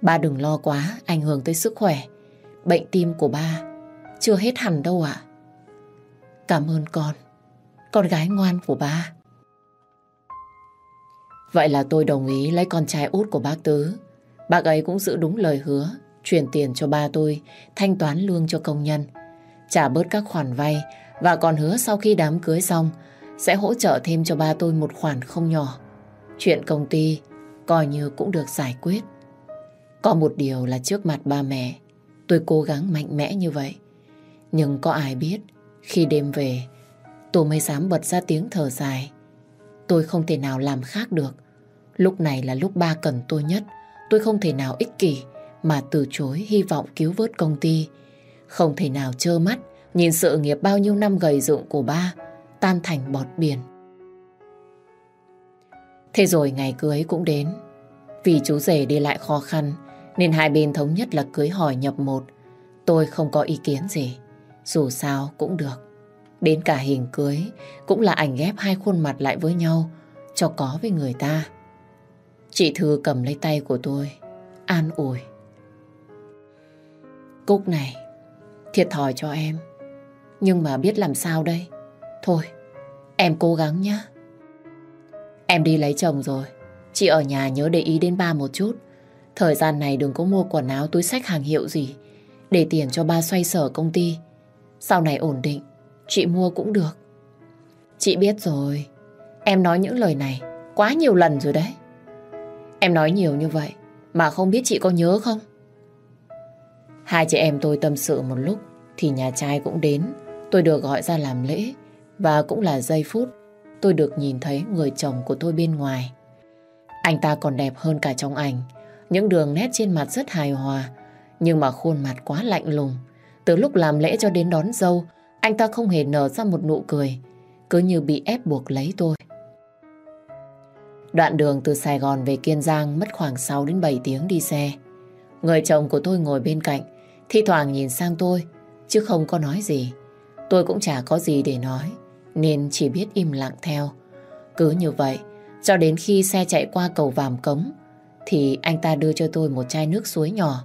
Ba đừng lo quá, ảnh hưởng tới sức khỏe. Bệnh tim của ba chưa hết hẳn đâu ạ. Cảm ơn con, con gái ngoan của ba. Vậy là tôi đồng ý lấy con trai út của bác Tứ. Bác ấy cũng giữ đúng lời hứa, chuyển tiền cho ba tôi, thanh toán lương cho công nhân, trả bớt các khoản vay và còn hứa sau khi đám cưới xong sẽ hỗ trợ thêm cho ba tôi một khoản không nhỏ. Chuyện công ty coi như cũng được giải quyết. Có một điều là trước mặt ba mẹ, tôi cố gắng mạnh mẽ như vậy. Nhưng có ai biết, khi đêm về, tôi mới dám bật ra tiếng thở dài. Tôi không thể nào làm khác được. Lúc này là lúc ba cần tôi nhất. Tôi không thể nào ích kỷ, mà từ chối hy vọng cứu vớt công ty. Không thể nào trơ mắt, nhìn sự nghiệp bao nhiêu năm gầy dựng của ba, tan thành bọt biển. Thế rồi ngày cưới cũng đến. Vì chú rể đi lại khó khăn, nên hai bên thống nhất là cưới hỏi nhập một. Tôi không có ý kiến gì. Dù sao cũng được. Đến cả hình cưới, cũng là ảnh ghép hai khuôn mặt lại với nhau, cho có với người ta. Chị Thư cầm lấy tay của tôi, an ủi. Cúc này, thiệt thòi cho em. Nhưng mà biết làm sao đây? Thôi, em cố gắng nhé. Em đi lấy chồng rồi. Chị ở nhà nhớ để ý đến ba một chút. Thời gian này đừng có mua quần áo túi sách hàng hiệu gì. Để tiền cho ba xoay sở công ty. Sau này ổn định, chị mua cũng được. Chị biết rồi. Em nói những lời này quá nhiều lần rồi đấy. Em nói nhiều như vậy mà không biết chị có nhớ không? Hai chị em tôi tâm sự một lúc thì nhà trai cũng đến. Tôi được gọi ra làm lễ và cũng là giây phút tôi được nhìn thấy người chồng của tôi bên ngoài. Anh ta còn đẹp hơn cả trong ảnh. Những đường nét trên mặt rất hài hòa, nhưng mà khuôn mặt quá lạnh lùng. Từ lúc làm lễ cho đến đón dâu, anh ta không hề nở ra một nụ cười, cứ như bị ép buộc lấy tôi. Đoạn đường từ Sài Gòn về Kiên Giang mất khoảng 6 đến 7 tiếng đi xe. Người chồng của tôi ngồi bên cạnh, thi thoảng nhìn sang tôi, chứ không có nói gì. Tôi cũng chả có gì để nói, nên chỉ biết im lặng theo. Cứ như vậy, cho đến khi xe chạy qua cầu Vàm Cống, thì anh ta đưa cho tôi một chai nước suối nhỏ,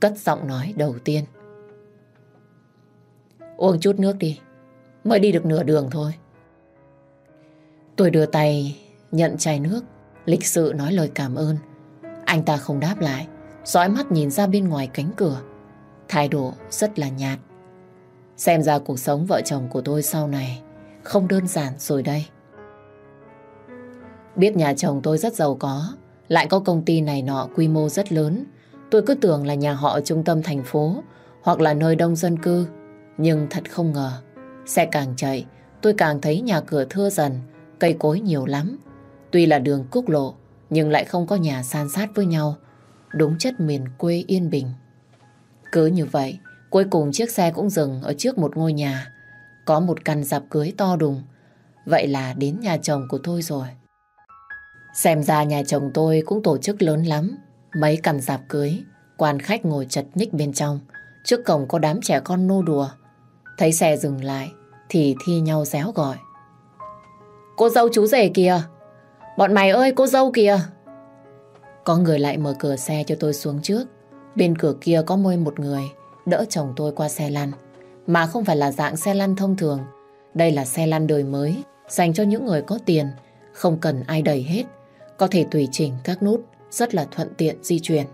cất giọng nói đầu tiên. Uống chút nước đi, mới đi được nửa đường thôi. Tôi đưa tay nhận chai nước, lịch sự nói lời cảm ơn. Anh ta không đáp lại, dõi mắt nhìn ra bên ngoài cánh cửa. Thái độ rất là nhạt. Xem ra cuộc sống vợ chồng của tôi sau này không đơn giản rồi đây. Biết nhà chồng tôi rất giàu có, lại có công ty này nọ quy mô rất lớn. Tôi cứ tưởng là nhà họ ở trung tâm thành phố hoặc là nơi đông dân cư. Nhưng thật không ngờ, xe càng chạy, tôi càng thấy nhà cửa thưa dần, cây cối nhiều lắm. Tuy là đường quốc lộ, nhưng lại không có nhà san sát với nhau. Đúng chất miền quê yên bình. Cứ như vậy, cuối cùng chiếc xe cũng dừng ở trước một ngôi nhà. Có một căn dạp cưới to đùng. Vậy là đến nhà chồng của tôi rồi. Xem ra nhà chồng tôi cũng tổ chức lớn lắm. Mấy căn dạp cưới, quan khách ngồi chật ních bên trong. Trước cổng có đám trẻ con nô đùa. Thấy xe dừng lại, thì thi nhau réo gọi. Cô dâu chú rể kìa! Bọn mày ơi, cô dâu kìa! Có người lại mở cửa xe cho tôi xuống trước. Bên cửa kia có môi một người, đỡ chồng tôi qua xe lăn. Mà không phải là dạng xe lăn thông thường. Đây là xe lăn đời mới, dành cho những người có tiền, không cần ai đẩy hết có thể tùy chỉnh các nút rất là thuận tiện di chuyển.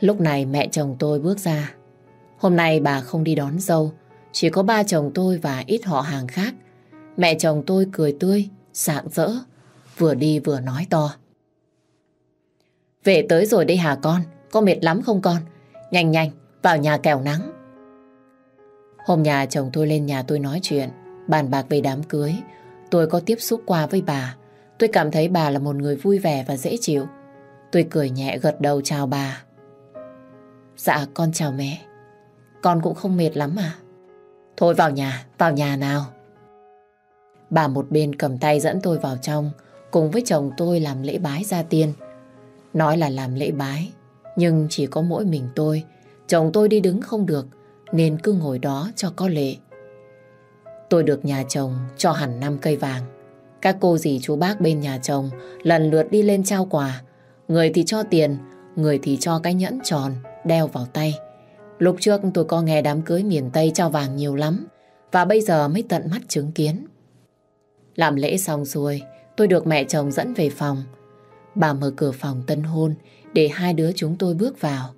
Lúc này mẹ chồng tôi bước ra. Hôm nay bà không đi đón dâu, chỉ có ba chồng tôi và ít họ hàng khác. Mẹ chồng tôi cười tươi, sạng rỡ, vừa đi vừa nói to. Về tới rồi đây hả con, có mệt lắm không con? Nhanh nhanh, vào nhà kẻo nắng. Hôm nhà chồng tôi lên nhà tôi nói chuyện, bàn bạc về đám cưới. Tôi có tiếp xúc qua với bà. Tôi cảm thấy bà là một người vui vẻ và dễ chịu. Tôi cười nhẹ gật đầu chào bà. Dạ con chào mẹ. Con cũng không mệt lắm à? Thôi vào nhà, vào nhà nào. Bà một bên cầm tay dẫn tôi vào trong, cùng với chồng tôi làm lễ bái gia tiên. Nói là làm lễ bái, nhưng chỉ có mỗi mình tôi. Chồng tôi đi đứng không được, nên cứ ngồi đó cho có lệ. Tôi được nhà chồng cho hẳn 5 cây vàng. Các cô dì chú bác bên nhà chồng lần lượt đi lên trao quà. Người thì cho tiền, người thì cho cái nhẫn tròn, đeo vào tay. Lúc trước tôi có nghe đám cưới miền Tây trao vàng nhiều lắm, và bây giờ mới tận mắt chứng kiến. Làm lễ xong rồi, tôi được mẹ chồng dẫn về phòng. Bà mở cửa phòng tân hôn để hai đứa chúng tôi bước vào.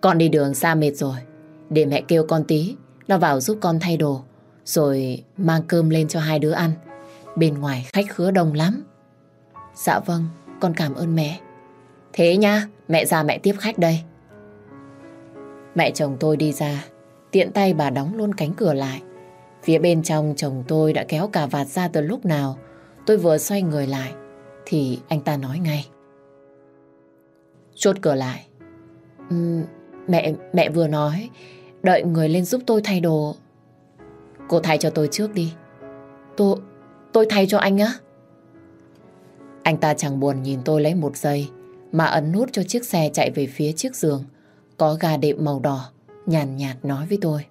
Con đi đường xa mệt rồi, để mẹ kêu con tí, nó vào giúp con thay đồ. Rồi mang cơm lên cho hai đứa ăn. Bên ngoài khách khứa đông lắm. Dạ vâng, con cảm ơn mẹ. Thế nha, mẹ ra mẹ tiếp khách đây. Mẹ chồng tôi đi ra, tiện tay bà đóng luôn cánh cửa lại. Phía bên trong chồng tôi đã kéo cà vạt ra từ lúc nào. Tôi vừa xoay người lại, thì anh ta nói ngay. Chốt cửa lại. Um, mẹ, mẹ vừa nói, đợi người lên giúp tôi thay đồ. Cô thay cho tôi trước đi. Tôi... tôi thay cho anh á? Anh ta chẳng buồn nhìn tôi lấy một giây mà ấn nút cho chiếc xe chạy về phía chiếc giường. Có gà đệm màu đỏ, nhàn nhạt, nhạt nói với tôi.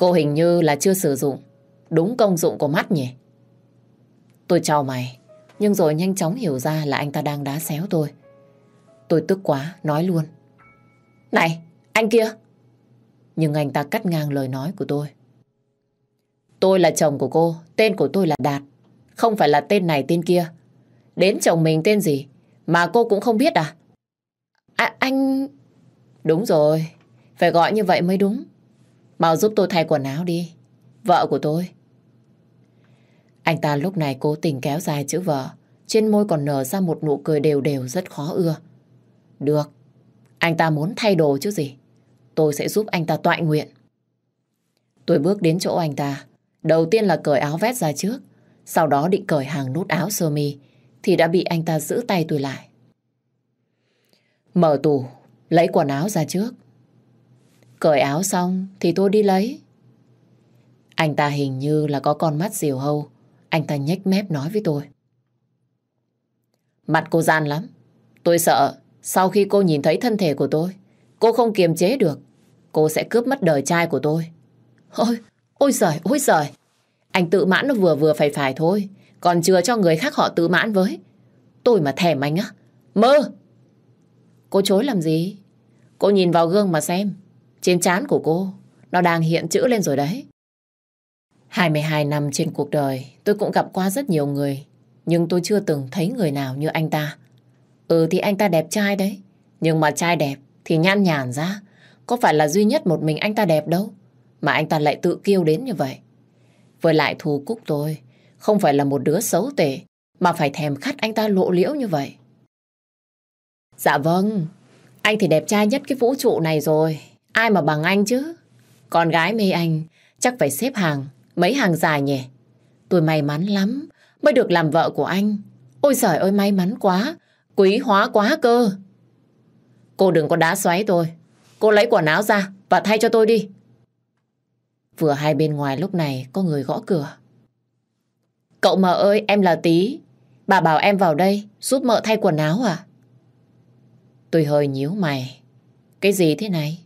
Cô hình như là chưa sử dụng đúng công dụng của mắt nhỉ? Tôi chào mày, nhưng rồi nhanh chóng hiểu ra là anh ta đang đá xéo tôi. Tôi tức quá, nói luôn. Này, anh kia, nhưng anh ta cắt ngang lời nói của tôi. Tôi là chồng của cô, tên của tôi là Đạt. Không phải là tên này tên kia. Đến chồng mình tên gì mà cô cũng không biết à? À anh... Đúng rồi, phải gọi như vậy mới đúng. Mau giúp tôi thay quần áo đi. Vợ của tôi. Anh ta lúc này cố tình kéo dài chữ vợ. Trên môi còn nở ra một nụ cười đều đều rất khó ưa. Được, anh ta muốn thay đồ chứ gì tôi sẽ giúp anh ta tọa nguyện. Tôi bước đến chỗ anh ta. Đầu tiên là cởi áo vest ra trước. Sau đó định cởi hàng nút áo sơ mi thì đã bị anh ta giữ tay tôi lại. Mở tủ, lấy quần áo ra trước. Cởi áo xong thì tôi đi lấy. Anh ta hình như là có con mắt diều hâu. Anh ta nhếch mép nói với tôi. Mặt cô gian lắm. Tôi sợ sau khi cô nhìn thấy thân thể của tôi, cô không kiềm chế được cô sẽ cướp mất đời trai của tôi. Ôi, ôi giời, ôi giời. Anh tự mãn nó vừa vừa phải phải thôi. Còn chưa cho người khác họ tự mãn với. Tôi mà thèm anh á. Mơ! Cô chối làm gì? Cô nhìn vào gương mà xem. Trên trán của cô, nó đang hiện chữ lên rồi đấy. 22 năm trên cuộc đời, tôi cũng gặp qua rất nhiều người. Nhưng tôi chưa từng thấy người nào như anh ta. Ừ thì anh ta đẹp trai đấy. Nhưng mà trai đẹp thì nhan nhản ra. Có phải là duy nhất một mình anh ta đẹp đâu. Mà anh ta lại tự kiêu đến như vậy. Với lại thù cúc tôi, không phải là một đứa xấu tệ, mà phải thèm khát anh ta lộ liễu như vậy. Dạ vâng, anh thì đẹp trai nhất cái vũ trụ này rồi. Ai mà bằng anh chứ? Con gái mê anh chắc phải xếp hàng, mấy hàng dài nhỉ? Tôi may mắn lắm mới được làm vợ của anh. Ôi giời ơi may mắn quá, quý hóa quá cơ. Cô đừng có đá xoáy tôi. Cô lấy quần áo ra và thay cho tôi đi. Vừa hai bên ngoài lúc này có người gõ cửa. Cậu mợ ơi, em là Tí. Bà bảo em vào đây giúp mợ thay quần áo à? Tôi hơi nhíu mày. Cái gì thế này?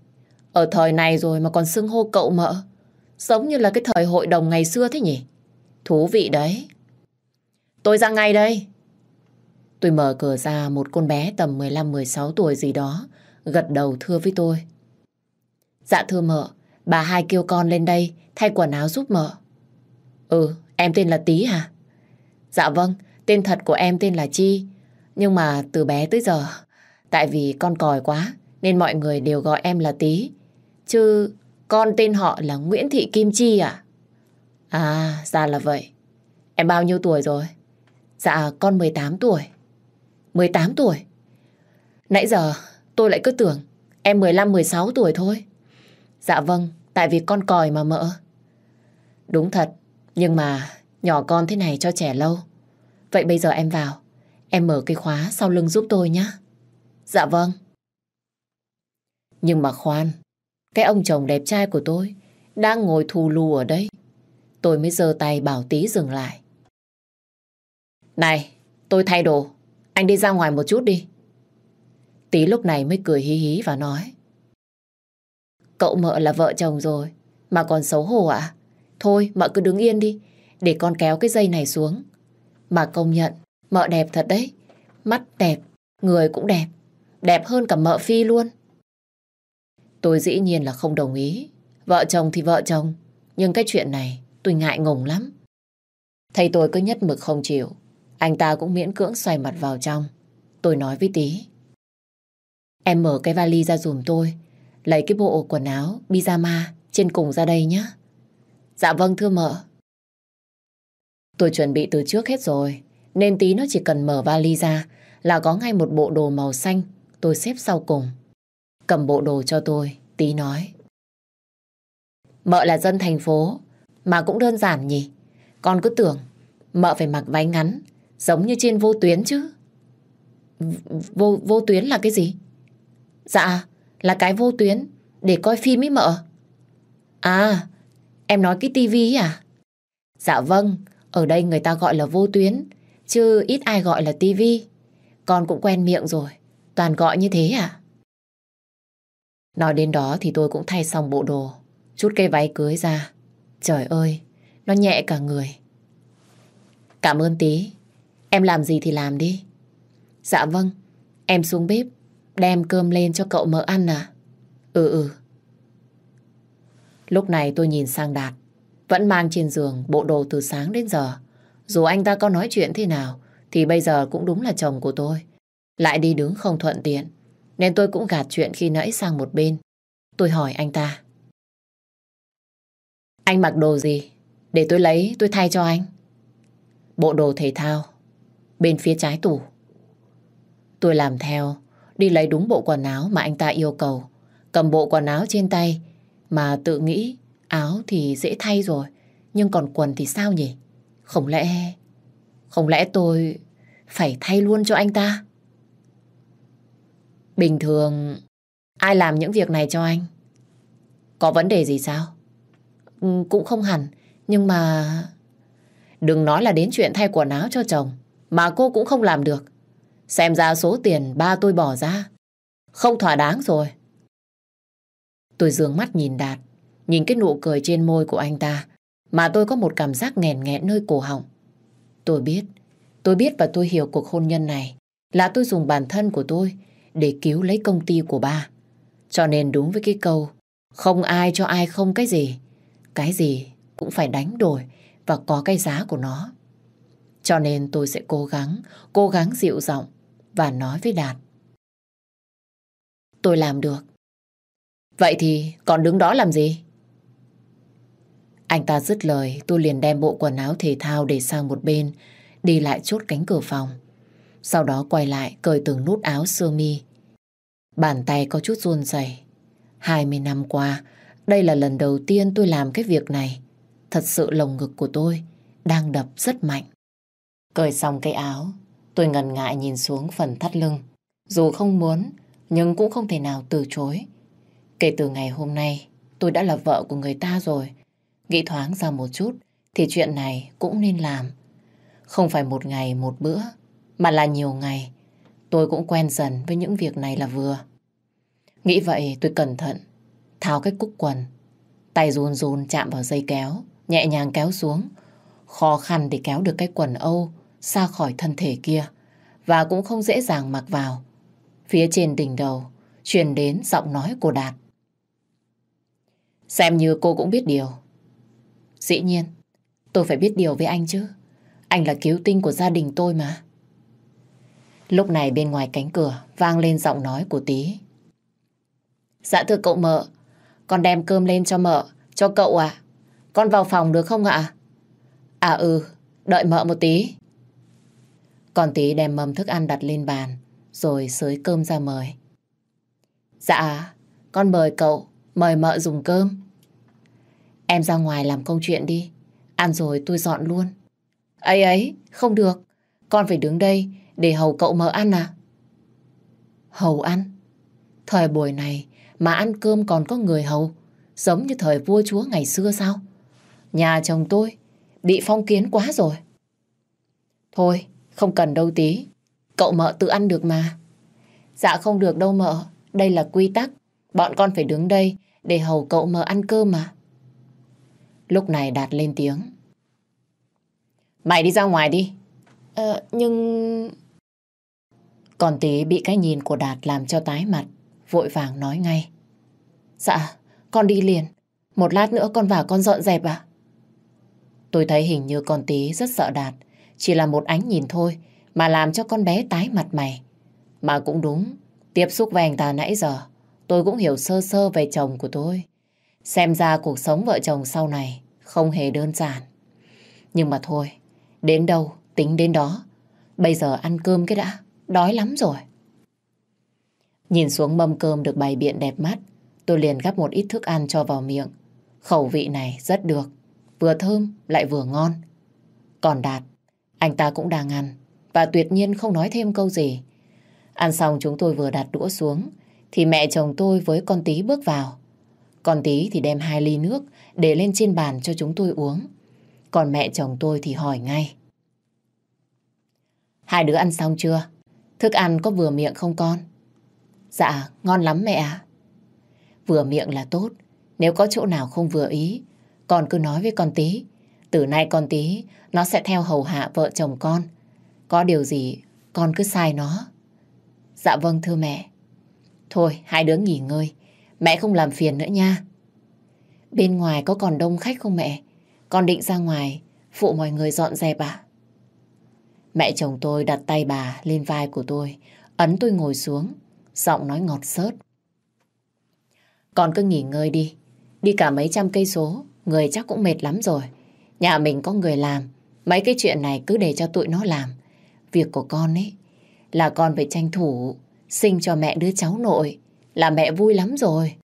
Ở thời này rồi mà còn xưng hô cậu mợ. Giống như là cái thời hội đồng ngày xưa thế nhỉ? Thú vị đấy. Tôi ra ngay đây. Tôi mở cửa ra một con bé tầm 15-16 tuổi gì đó, gật đầu thưa với tôi. Dạ thưa mợ, bà hai kêu con lên đây thay quần áo giúp mợ. Ừ, em tên là Tí hả? Dạ vâng, tên thật của em tên là Chi. Nhưng mà từ bé tới giờ, tại vì con còi quá, nên mọi người đều gọi em là Tí. Chứ con tên họ là Nguyễn Thị Kim Chi à? À, ra là vậy. Em bao nhiêu tuổi rồi? Dạ, con 18 tuổi. 18 tuổi? Nãy giờ tôi lại cứ tưởng em 15-16 tuổi thôi. Dạ vâng, tại vì con còi mà mỡ Đúng thật, nhưng mà nhỏ con thế này cho trẻ lâu. Vậy bây giờ em vào, em mở cái khóa sau lưng giúp tôi nhé. Dạ vâng. Nhưng mà khoan, cái ông chồng đẹp trai của tôi đang ngồi thù lù ở đây. Tôi mới giơ tay bảo tí dừng lại. Này, tôi thay đồ. Anh đi ra ngoài một chút đi. Tí lúc này mới cười hí hí và nói. Cậu mợ là vợ chồng rồi, mà còn xấu hổ à? Thôi, mợ cứ đứng yên đi, để con kéo cái dây này xuống. Mà công nhận, mợ đẹp thật đấy. Mắt đẹp, người cũng đẹp. Đẹp hơn cả mợ Phi luôn. Tôi dĩ nhiên là không đồng ý. Vợ chồng thì vợ chồng. Nhưng cái chuyện này tôi ngại ngùng lắm. Thầy tôi cứ nhất mực không chịu. Anh ta cũng miễn cưỡng xoay mặt vào trong. Tôi nói với Tí. Em mở cái vali ra dùm tôi. Lấy cái bộ quần áo, pyjama trên cùng ra đây nhé. Dạ vâng thưa mợ. Tôi chuẩn bị từ trước hết rồi. Nên Tí nó chỉ cần mở vali ra là có ngay một bộ đồ màu xanh, tôi xếp sau cùng. Cầm bộ đồ cho tôi, Tí nói. Mợ là dân thành phố, mà cũng đơn giản nhỉ. Con cứ tưởng mợ phải mặc váy ngắn, giống như trên vô tuyến chứ. Vô, vô tuyến là cái gì? Dạ, là cái vô tuyến, để coi phim ấy mợ. À, em nói cái tivi à? Dạ vâng, ở đây người ta gọi là vô tuyến, chứ ít ai gọi là tivi. Con cũng quen miệng rồi, toàn gọi như thế à? Nói đến đó thì tôi cũng thay xong bộ đồ, chút cây váy cưới ra. Trời ơi, nó nhẹ cả người. Cảm ơn tí, em làm gì thì làm đi. Dạ vâng, em xuống bếp, đem cơm lên cho cậu mợ ăn à? Ừ ừ. Lúc này tôi nhìn sang Đạt, vẫn mang trên giường bộ đồ từ sáng đến giờ. Dù anh ta có nói chuyện thế nào, thì bây giờ cũng đúng là chồng của tôi. Lại đi đứng không thuận tiện, nên tôi cũng gạt chuyện khi nãy sang một bên. Tôi hỏi anh ta. Anh mặc đồ gì? Để tôi lấy, tôi thay cho anh. Bộ đồ thể thao, bên phía trái tủ. Tôi làm theo, đi lấy đúng bộ quần áo mà anh ta yêu cầu. Cầm bộ quần áo trên tay, mà tự nghĩ áo thì dễ thay rồi, nhưng còn quần thì sao nhỉ? Không lẽ... Không lẽ tôi phải thay luôn cho anh ta? Bình thường ai làm những việc này cho anh? Có vấn đề gì sao? Ừ, cũng không hẳn, nhưng mà... Đừng nói là đến chuyện thay quần áo cho chồng, mà cô cũng không làm được. Xem ra số tiền ba tôi bỏ ra, không thỏa đáng rồi. Tôi dường mắt nhìn Đạt, nhìn cái nụ cười trên môi của anh ta, mà tôi có một cảm giác nghẹn nghẹn nơi cổ họng. Tôi biết, tôi biết và tôi hiểu cuộc hôn nhân này là tôi dùng bản thân của tôi để cứu lấy công ty của ba. Cho nên đúng với cái câu, không ai cho ai không cái gì, cái gì cũng phải đánh đổi và có cái giá của nó. Cho nên tôi sẽ cố gắng, cố gắng dịu giọng và nói với Đạt. Tôi làm được. Vậy thì còn đứng đó làm gì? Anh ta dứt lời, tôi liền đem bộ quần áo thể thao để sang một bên, đi lại chốt cánh cửa phòng. Sau đó quay lại cởi từng nút áo sơ mi. Bàn tay có chút run rẩy. 20 năm qua, đây là lần đầu tiên tôi làm cái việc này. Thật sự lồng ngực của tôi đang đập rất mạnh. Cởi xong cái áo, tôi ngần ngại nhìn xuống phần thắt lưng. Dù không muốn, nhưng cũng không thể nào từ chối. Kể từ ngày hôm nay, tôi đã là vợ của người ta rồi. Nghĩ thoáng ra một chút, thì chuyện này cũng nên làm. Không phải một ngày một bữa, mà là nhiều ngày. Tôi cũng quen dần với những việc này là vừa. Nghĩ vậy tôi cẩn thận, tháo cái cúc quần. Tay run run chạm vào dây kéo, nhẹ nhàng kéo xuống. Khó khăn để kéo được cái quần Âu xa khỏi thân thể kia. Và cũng không dễ dàng mặc vào. Phía trên đỉnh đầu, truyền đến giọng nói của Đạt. Xem như cô cũng biết điều. Dĩ nhiên, tôi phải biết điều với anh chứ. Anh là cứu tinh của gia đình tôi mà. Lúc này bên ngoài cánh cửa vang lên giọng nói của Tí. Dạ thưa cậu mợ, con đem cơm lên cho mợ, cho cậu à? Con vào phòng được không ạ? À ừ, đợi mợ một tí. Còn Tí đem mâm thức ăn đặt lên bàn, rồi xới cơm ra mời. Dạ, con mời cậu, mời mợ dùng cơm. Em ra ngoài làm công chuyện đi, ăn rồi tôi dọn luôn. ấy ấy, không được, con phải đứng đây để hầu cậu mợ ăn à? Hầu ăn? Thời buổi này mà ăn cơm còn có người hầu, giống như thời vua chúa ngày xưa sao? Nhà chồng tôi bị phong kiến quá rồi. Thôi, không cần đâu tí, cậu mợ tự ăn được mà. Dạ không được đâu mợ, đây là quy tắc, bọn con phải đứng đây để hầu cậu mợ ăn cơm mà. Lúc này Đạt lên tiếng. Mày đi ra ngoài đi. Ờ, nhưng... Còn tí bị cái nhìn của Đạt làm cho tái mặt, vội vàng nói ngay. Dạ, con đi liền. Một lát nữa con vào con dọn dẹp à? Tôi thấy hình như con tí rất sợ Đạt. Chỉ là một ánh nhìn thôi mà làm cho con bé tái mặt mày. Mà cũng đúng, tiếp xúc với anh ta nãy giờ, tôi cũng hiểu sơ sơ về chồng của tôi. Xem ra cuộc sống vợ chồng sau này không hề đơn giản. Nhưng mà thôi, đến đâu tính đến đó. Bây giờ ăn cơm cái đã, đói lắm rồi. Nhìn xuống mâm cơm được bày biện đẹp mắt, tôi liền gắp một ít thức ăn cho vào miệng. Khẩu vị này rất được, vừa thơm lại vừa ngon. Còn Đạt, anh ta cũng đang ăn và tuyệt nhiên không nói thêm câu gì. Ăn xong chúng tôi vừa đặt đũa xuống thì mẹ chồng tôi với con tí bước vào. Con tí thì đem hai ly nước để lên trên bàn cho chúng tôi uống. Còn mẹ chồng tôi thì hỏi ngay. Hai đứa ăn xong chưa? Thức ăn có vừa miệng không con? Dạ, ngon lắm mẹ ạ. Vừa miệng là tốt. Nếu có chỗ nào không vừa ý, con cứ nói với con tí. Từ nay con tí, nó sẽ theo hầu hạ vợ chồng con. Có điều gì, con cứ sai nó. Dạ vâng thưa mẹ. Thôi, hai đứa nghỉ ngơi. Mẹ không làm phiền nữa nha. Bên ngoài có còn đông khách không mẹ? Con định ra ngoài phụ mọi người dọn dẹp à? Mẹ chồng tôi đặt tay bà lên vai của tôi, ấn tôi ngồi xuống, giọng nói ngọt xớt. Con cứ nghỉ ngơi đi, đi cả mấy trăm cây số, người chắc cũng mệt lắm rồi. Nhà mình có người làm, mấy cái chuyện này cứ để cho tụi nó làm. Việc của con ấy là con phải tranh thủ sinh cho mẹ đứa cháu nội, là mẹ vui lắm rồi.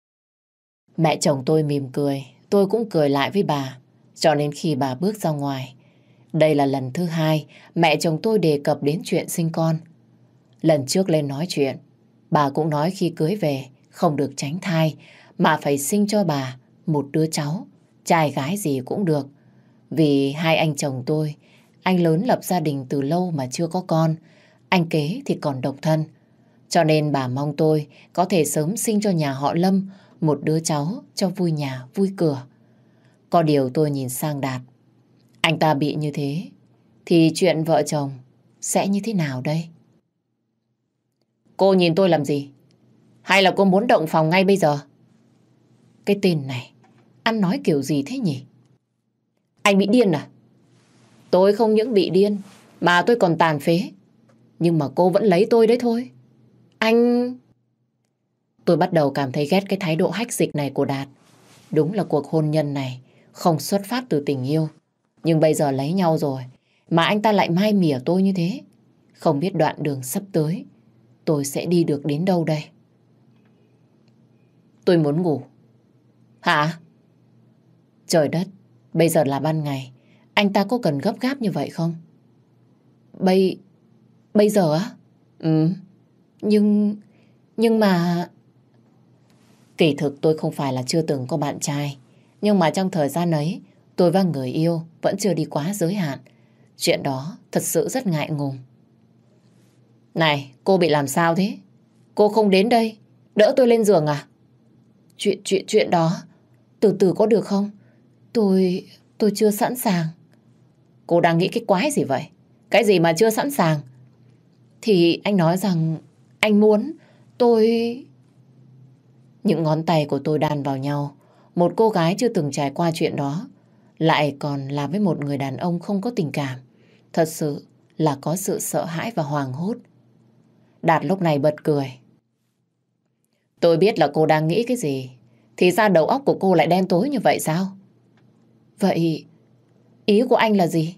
Mẹ chồng tôi mỉm cười, tôi cũng cười lại với bà. Cho nên khi bà bước ra ngoài, đây là lần thứ hai mẹ chồng tôi đề cập đến chuyện sinh con. Lần trước lên nói chuyện, bà cũng nói khi cưới về không được tránh thai mà phải sinh cho bà một đứa cháu, trai gái gì cũng được. Vì hai anh chồng tôi, anh lớn lập gia đình từ lâu mà chưa có con, anh kế thì còn độc thân. Cho nên bà mong tôi có thể sớm sinh cho nhà họ Lâm một đứa cháu cho vui nhà, vui cửa. Có điều tôi nhìn sang Đạt. Anh ta bị như thế, thì chuyện vợ chồng sẽ như thế nào đây? Cô nhìn tôi làm gì? Hay là cô muốn động phòng ngay bây giờ? Cái tên này, ăn nói kiểu gì thế nhỉ? Anh bị điên à? Tôi không những bị điên, mà tôi còn tàn phế. Nhưng mà cô vẫn lấy tôi đấy thôi. Anh... Tôi bắt đầu cảm thấy ghét cái thái độ hách dịch này của Đạt. Đúng là cuộc hôn nhân này không xuất phát từ tình yêu. Nhưng bây giờ lấy nhau rồi, mà anh ta lại mai mỉa tôi như thế. Không biết đoạn đường sắp tới, tôi sẽ đi được đến đâu đây? Tôi muốn ngủ. Hả? Trời đất, bây giờ là ban ngày. Anh ta có cần gấp gáp như vậy không? Bây... Bây giờ á? Ừ. Nhưng... Nhưng mà... Kỳ thực tôi không phải là chưa từng có bạn trai. Nhưng mà trong thời gian ấy, tôi và người yêu vẫn chưa đi quá giới hạn. Chuyện đó thật sự rất ngại ngùng. Này, cô bị làm sao thế? Cô không đến đây, đỡ tôi lên giường à? Chuyện, chuyện, chuyện đó, từ từ có được không? Tôi, tôi chưa sẵn sàng. Cô đang nghĩ cái quái gì vậy? Cái gì mà chưa sẵn sàng? Thì anh nói rằng anh muốn tôi... Những ngón tay của tôi đan vào nhau. Một cô gái chưa từng trải qua chuyện đó. Lại còn là với một người đàn ông không có tình cảm. Thật sự là có sự sợ hãi và hoàng hốt. Đạt lúc này bật cười. Tôi biết là cô đang nghĩ cái gì. Thì ra đầu óc của cô lại đen tối như vậy sao? Vậy ý của anh là gì?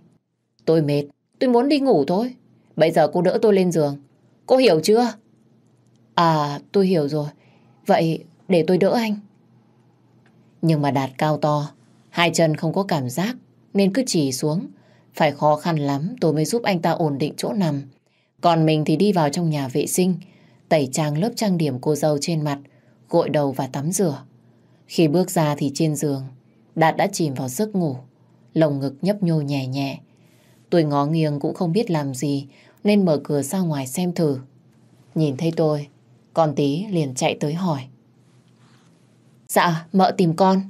Tôi mệt, tôi muốn đi ngủ thôi. Bây giờ cô đỡ tôi lên giường. Cô hiểu chưa? À, tôi hiểu rồi. Vậy để tôi đỡ anh. Nhưng mà Đạt cao to, hai chân không có cảm giác nên cứ chỉ xuống. Phải khó khăn lắm tôi mới giúp anh ta ổn định chỗ nằm. Còn mình thì đi vào trong nhà vệ sinh, tẩy trang lớp trang điểm cô dâu trên mặt, gội đầu và tắm rửa. Khi bước ra thì trên giường, Đạt đã chìm vào giấc ngủ, lồng ngực nhấp nhô nhẹ nhẹ. Tôi ngó nghiêng cũng không biết làm gì nên mở cửa ra ngoài xem thử. Nhìn thấy tôi, con tí liền chạy tới hỏi. Dạ, mợ tìm con.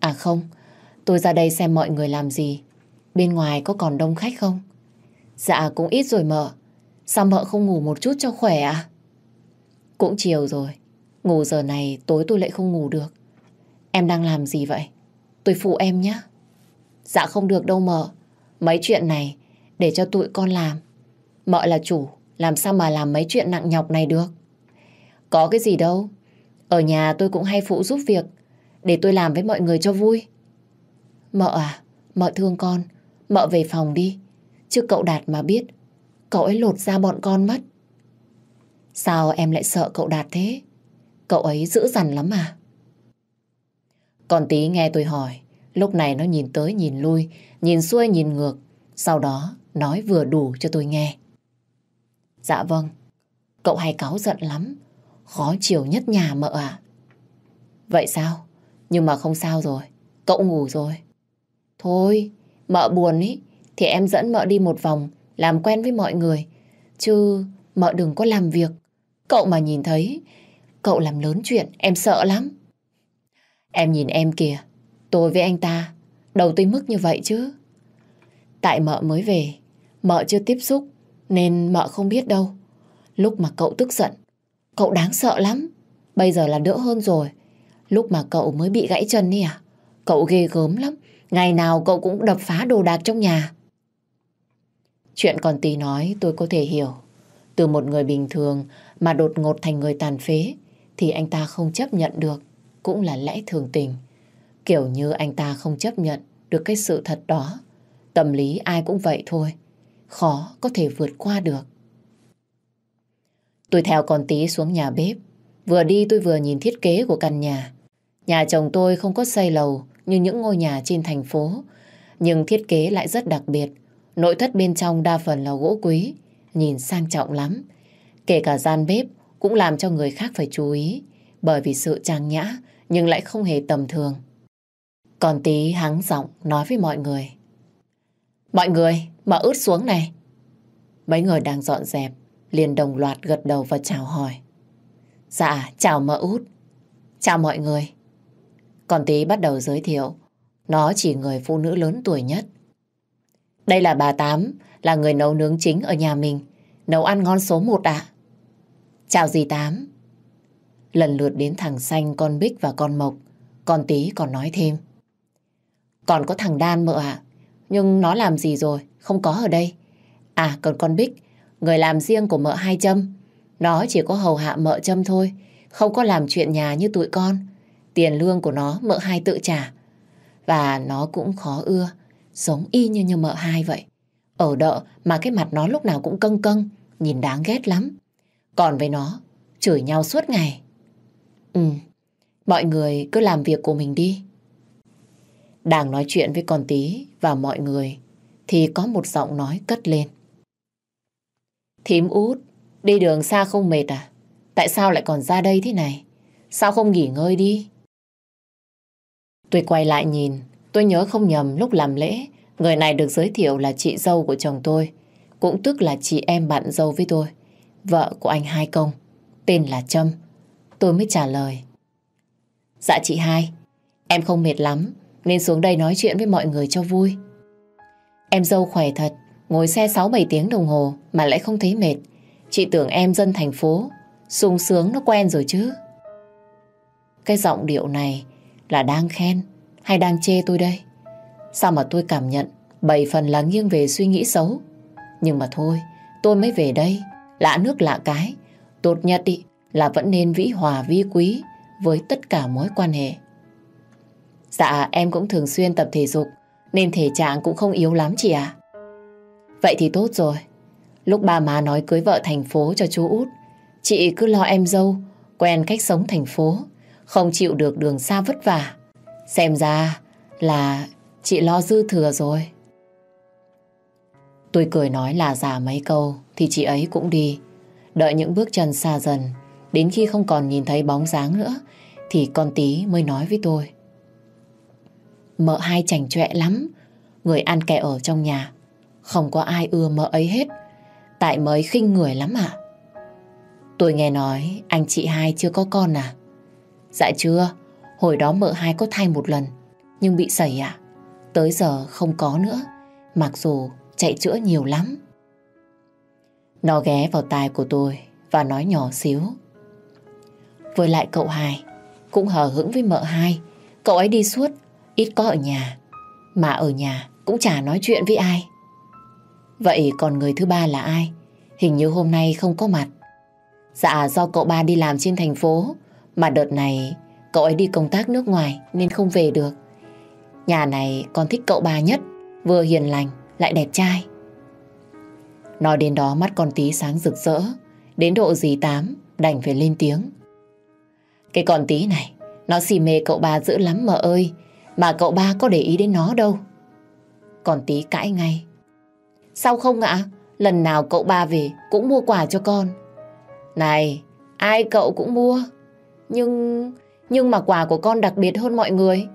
À không, tôi ra đây xem mọi người làm gì. Bên ngoài có còn đông khách không? Dạ, cũng ít rồi mợ. Sao mợ không ngủ một chút cho khỏe à? Cũng chiều rồi. Ngủ giờ này tối tôi lại không ngủ được. Em đang làm gì vậy? Tôi phụ em nhé. Dạ không được đâu mợ. Mấy chuyện này để cho tụi con làm. Mợ là chủ, làm sao mà làm mấy chuyện nặng nhọc này được? Có cái gì đâu. Ở nhà tôi cũng hay phụ giúp việc để tôi làm với mọi người cho vui. Mợ à, mợ thương con, mợ về phòng đi. Chứ cậu Đạt mà biết, cậu ấy lột ra bọn con mất. Sao em lại sợ cậu Đạt thế? Cậu ấy dữ dằn lắm à? Còn tí nghe tôi hỏi, lúc này nó nhìn tới nhìn lui, nhìn xuôi nhìn ngược, sau đó nói vừa đủ cho tôi nghe. Dạ vâng, cậu hay cáu giận lắm, khó chiều nhất nhà mợ à. Vậy sao? Nhưng mà không sao rồi, cậu ngủ rồi. Thôi, mợ buồn ý, thì em dẫn mợ đi một vòng, làm quen với mọi người. Chứ mợ đừng có làm việc. Cậu mà nhìn thấy, cậu làm lớn chuyện, em sợ lắm. Em nhìn em kìa, tôi với anh ta, đầu tới mức như vậy chứ. Tại mợ mới về, mợ chưa tiếp xúc, nên mợ không biết đâu. Lúc mà cậu tức giận, cậu đáng sợ lắm. Bây giờ là đỡ hơn rồi. Lúc mà cậu mới bị gãy chân đi à? Cậu ghê gớm lắm. Ngày nào cậu cũng đập phá đồ đạc trong nhà. Chuyện còn tí nói tôi có thể hiểu. Từ một người bình thường mà đột ngột thành người tàn phế thì anh ta không chấp nhận được. Cũng là lẽ thường tình. Kiểu như anh ta không chấp nhận được cái sự thật đó. Tâm lý ai cũng vậy thôi. Khó có thể vượt qua được. Tôi theo con tí xuống nhà bếp. Vừa đi tôi vừa nhìn thiết kế của căn nhà. Nhà chồng tôi không có xây lầu như những ngôi nhà trên thành phố. Nhưng thiết kế lại rất đặc biệt. Nội thất bên trong đa phần là gỗ quý. Nhìn sang trọng lắm. Kể cả gian bếp cũng làm cho người khác phải chú ý. Bởi vì sự trang nhã nhưng lại không hề tầm thường. Còn tí hắng giọng nói với mọi người. Mọi người, mở ướt xuống này. Mấy người đang dọn dẹp, liền đồng loạt gật đầu và chào hỏi. Dạ, chào mợ út. Chào mọi người. Còn tí bắt đầu giới thiệu. Nó chỉ người phụ nữ lớn tuổi nhất. Đây là bà Tám, là người nấu nướng chính ở nhà mình. Nấu ăn ngon số một ạ. Chào dì Tám. Lần lượt đến thằng Xanh, con Bích và con Mộc. Con tí còn nói thêm. Còn có thằng Đan mợ ạ. Nhưng nó làm gì rồi? Không có ở đây. À còn con Bích, người làm riêng của mợ hai châm. Nó chỉ có hầu hạ mợ châm thôi. Không có làm chuyện nhà như tụi con. Tiền lương của nó mợ hai tự trả. Và nó cũng khó ưa. Giống y như như mợ hai vậy. Ở đợ mà cái mặt nó lúc nào cũng căng căng. Nhìn đáng ghét lắm. Còn với nó, chửi nhau suốt ngày. Ừ, mọi người cứ làm việc của mình đi. Đang nói chuyện với con tí và mọi người thì có một giọng nói cất lên. Thím út, đi đường xa không mệt à? Tại sao lại còn ra đây thế này? Sao không nghỉ ngơi đi? Tôi quay lại nhìn, tôi nhớ không nhầm lúc làm lễ, người này được giới thiệu là chị dâu của chồng tôi, cũng tức là chị em bạn dâu với tôi, vợ của anh Hai Công, tên là Trâm. Tôi mới trả lời. Dạ chị Hai, em không mệt lắm, nên xuống đây nói chuyện với mọi người cho vui. Em dâu khỏe thật, ngồi xe 6-7 tiếng đồng hồ mà lại không thấy mệt. Chị tưởng em dân thành phố, sung sướng nó quen rồi chứ. Cái giọng điệu này là đang khen hay đang chê tôi đây? Sao mà tôi cảm nhận bảy phần là nghiêng về suy nghĩ xấu. Nhưng mà thôi, tôi mới về đây, lạ nước lạ cái. Tốt nhất ý, là vẫn nên vĩ hòa vi quý với tất cả mối quan hệ. Dạ, em cũng thường xuyên tập thể dục, nên thể trạng cũng không yếu lắm chị ạ. Vậy thì tốt rồi. Lúc ba má nói cưới vợ thành phố cho chú út, chị cứ lo em dâu, quen cách sống thành phố, không chịu được đường xa vất vả. Xem ra là chị lo dư thừa rồi. Tôi cười nói là già mấy câu thì chị ấy cũng đi. Đợi những bước chân xa dần, đến khi không còn nhìn thấy bóng dáng nữa thì con tí mới nói với tôi. Mợ hai chảnh chọe lắm, người ăn kẻ ở trong nhà. Không có ai ưa mợ ấy hết, tại mới khinh người lắm ạ. Tôi nghe nói anh chị hai chưa có con à? Dạ chưa, hồi đó mợ hai có thai một lần, nhưng bị sẩy ạ. Tới giờ không có nữa, mặc dù chạy chữa nhiều lắm. Nó ghé vào tai của tôi và nói nhỏ xíu. Với lại cậu hai, cũng hờ hững với mợ hai. Cậu ấy đi suốt, ít có ở nhà. Mà ở nhà cũng chả nói chuyện với ai. Vậy còn người thứ ba là ai? Hình như hôm nay không có mặt. Dạ do cậu ba đi làm trên thành phố mà đợt này, cậu ấy đi công tác nước ngoài Nên không về được. Nhà này con thích cậu ba nhất, Vừa hiền lành, lại đẹp trai. Nói đến đó mắt con tí sáng rực rỡ, Đến độ dì tám Đành phải lên tiếng. Cái con tí này, Nó xì mê cậu ba dữ lắm mà ơi, Mà cậu ba có để ý đến nó đâu. Con tí cãi ngay. Sao không ạ? Lần nào cậu ba về cũng mua quà cho con. Này, Ai cậu cũng mua? Nhưng Nhưng mà quà của con đặc biệt hơn mọi người.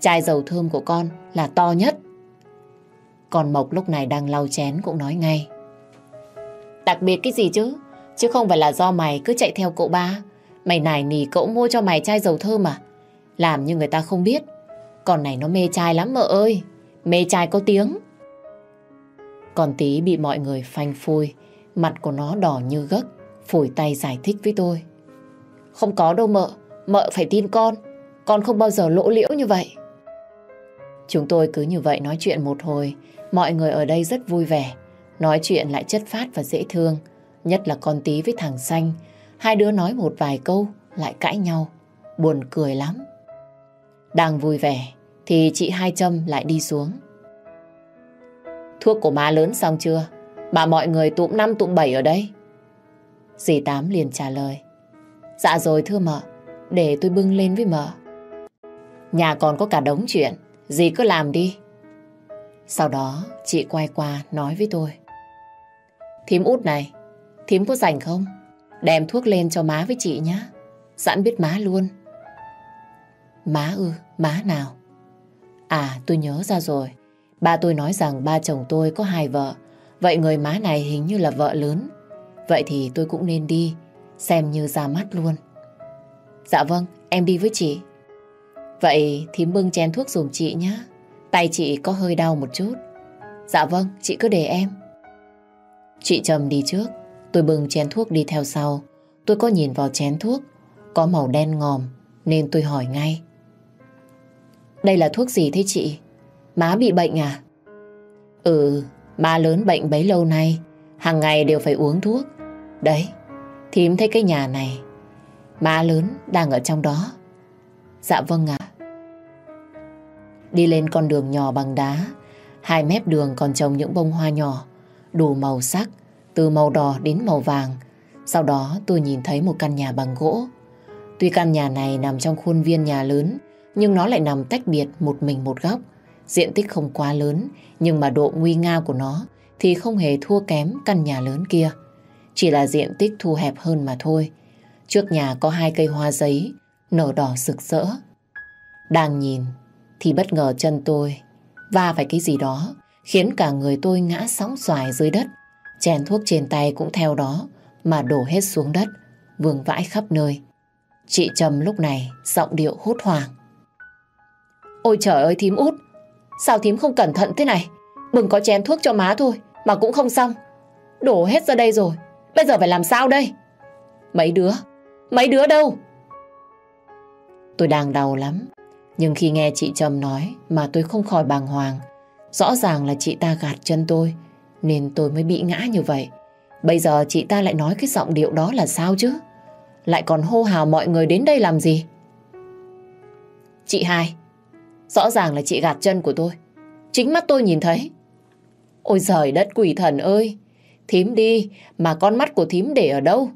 Chai dầu thơm của con là to nhất. Còn Mộc lúc này đang lau chén cũng nói ngay. Đặc biệt cái gì chứ? Chứ không phải là do mày cứ chạy theo cậu ba. Mày nài nỉ cậu mua cho mày chai dầu thơm à? Làm như người ta không biết. Con này nó mê chai lắm mợ ơi. Mê chai có tiếng. Còn tí bị mọi người phanh phui. Mặt của nó đỏ như gấc. Phủi tay giải thích với tôi. Không có đâu mợ Mợ phải tin con Con không bao giờ lỗ liễu như vậy. Chúng tôi cứ như vậy nói chuyện một hồi, Mọi người ở đây rất vui vẻ. Nói chuyện lại chất phát và dễ thương, Nhất là con tí với thằng xanh. Hai đứa nói một vài câu, Lại cãi nhau. Buồn cười lắm. Đang vui vẻ, Thì chị Hai Trâm lại đi xuống. Thuốc của má lớn xong chưa? Bà mọi người tụm năm tụm bảy ở đây. Dì Tám liền trả lời. Dạ rồi thưa mợ Để tôi bưng lên với mợ. Nhà còn có cả đống chuyện Dì cứ làm đi. Sau đó chị quay qua nói với tôi. Thím út này Thím có rảnh không? Đem thuốc lên cho má với chị nhé Sẵn biết má luôn. Má ư, má nào? À tôi nhớ ra rồi. Ba tôi nói rằng ba chồng tôi có hai vợ. Vậy người má này hình như là vợ lớn. Vậy thì tôi cũng nên đi. Xem như ra mắt luôn Dạ vâng em đi với chị. Vậy thím bưng chén thuốc dùm chị nhé. Tay chị có hơi đau một chút. Dạ vâng, chị cứ để em. Chị Trầm đi trước, tôi bưng chén thuốc đi theo sau. Tôi có nhìn vào chén thuốc, có màu đen ngòm, nên tôi hỏi ngay. Đây là thuốc gì thế chị? Má bị bệnh à? Ừ, má lớn bệnh bấy lâu nay, hàng ngày đều phải uống thuốc. Đấy, thím thấy cái nhà này, má lớn đang ở trong đó. Dạ vâng ạ. Đi lên con đường nhỏ bằng đá, hai mép đường còn trồng những bông hoa nhỏ, đủ màu sắc, từ màu đỏ đến màu vàng. Sau đó tôi nhìn thấy một căn nhà bằng gỗ. Tuy căn nhà này nằm trong khuôn viên nhà lớn, nhưng nó lại nằm tách biệt một mình một góc. Diện tích không quá lớn, nhưng mà độ nguy nga của nó thì không hề thua kém căn nhà lớn kia. Chỉ là diện tích thu hẹp hơn mà thôi. Trước nhà có hai cây hoa giấy, nở đỏ rực rỡ. Đang nhìn thì bất ngờ chân tôi va phải cái gì đó khiến cả người tôi ngã sóng xoài dưới đất. Chèn thuốc trên tay cũng theo đó mà đổ hết xuống đất, vương vãi khắp nơi. Chị Trầm lúc này giọng điệu hốt hoảng. Ôi trời ơi thím út, sao thím không cẩn thận thế này? Bừng có chén thuốc cho má thôi mà cũng không xong. Đổ hết ra đây rồi, bây giờ phải làm sao đây? Mấy đứa, mấy đứa đâu? Tôi đang đau lắm, nhưng khi nghe chị Trầm nói mà tôi không khỏi bàng hoàng. Rõ ràng là chị ta gạt chân tôi, nên tôi mới bị ngã như vậy. Bây giờ chị ta lại nói cái giọng điệu đó là sao chứ? Lại còn hô hào mọi người đến đây làm gì? Chị hai, rõ ràng là chị gạt chân của tôi. Chính mắt tôi nhìn thấy. Ôi giời đất quỷ thần ơi! Thím đi, mà con mắt của thím để ở đâu?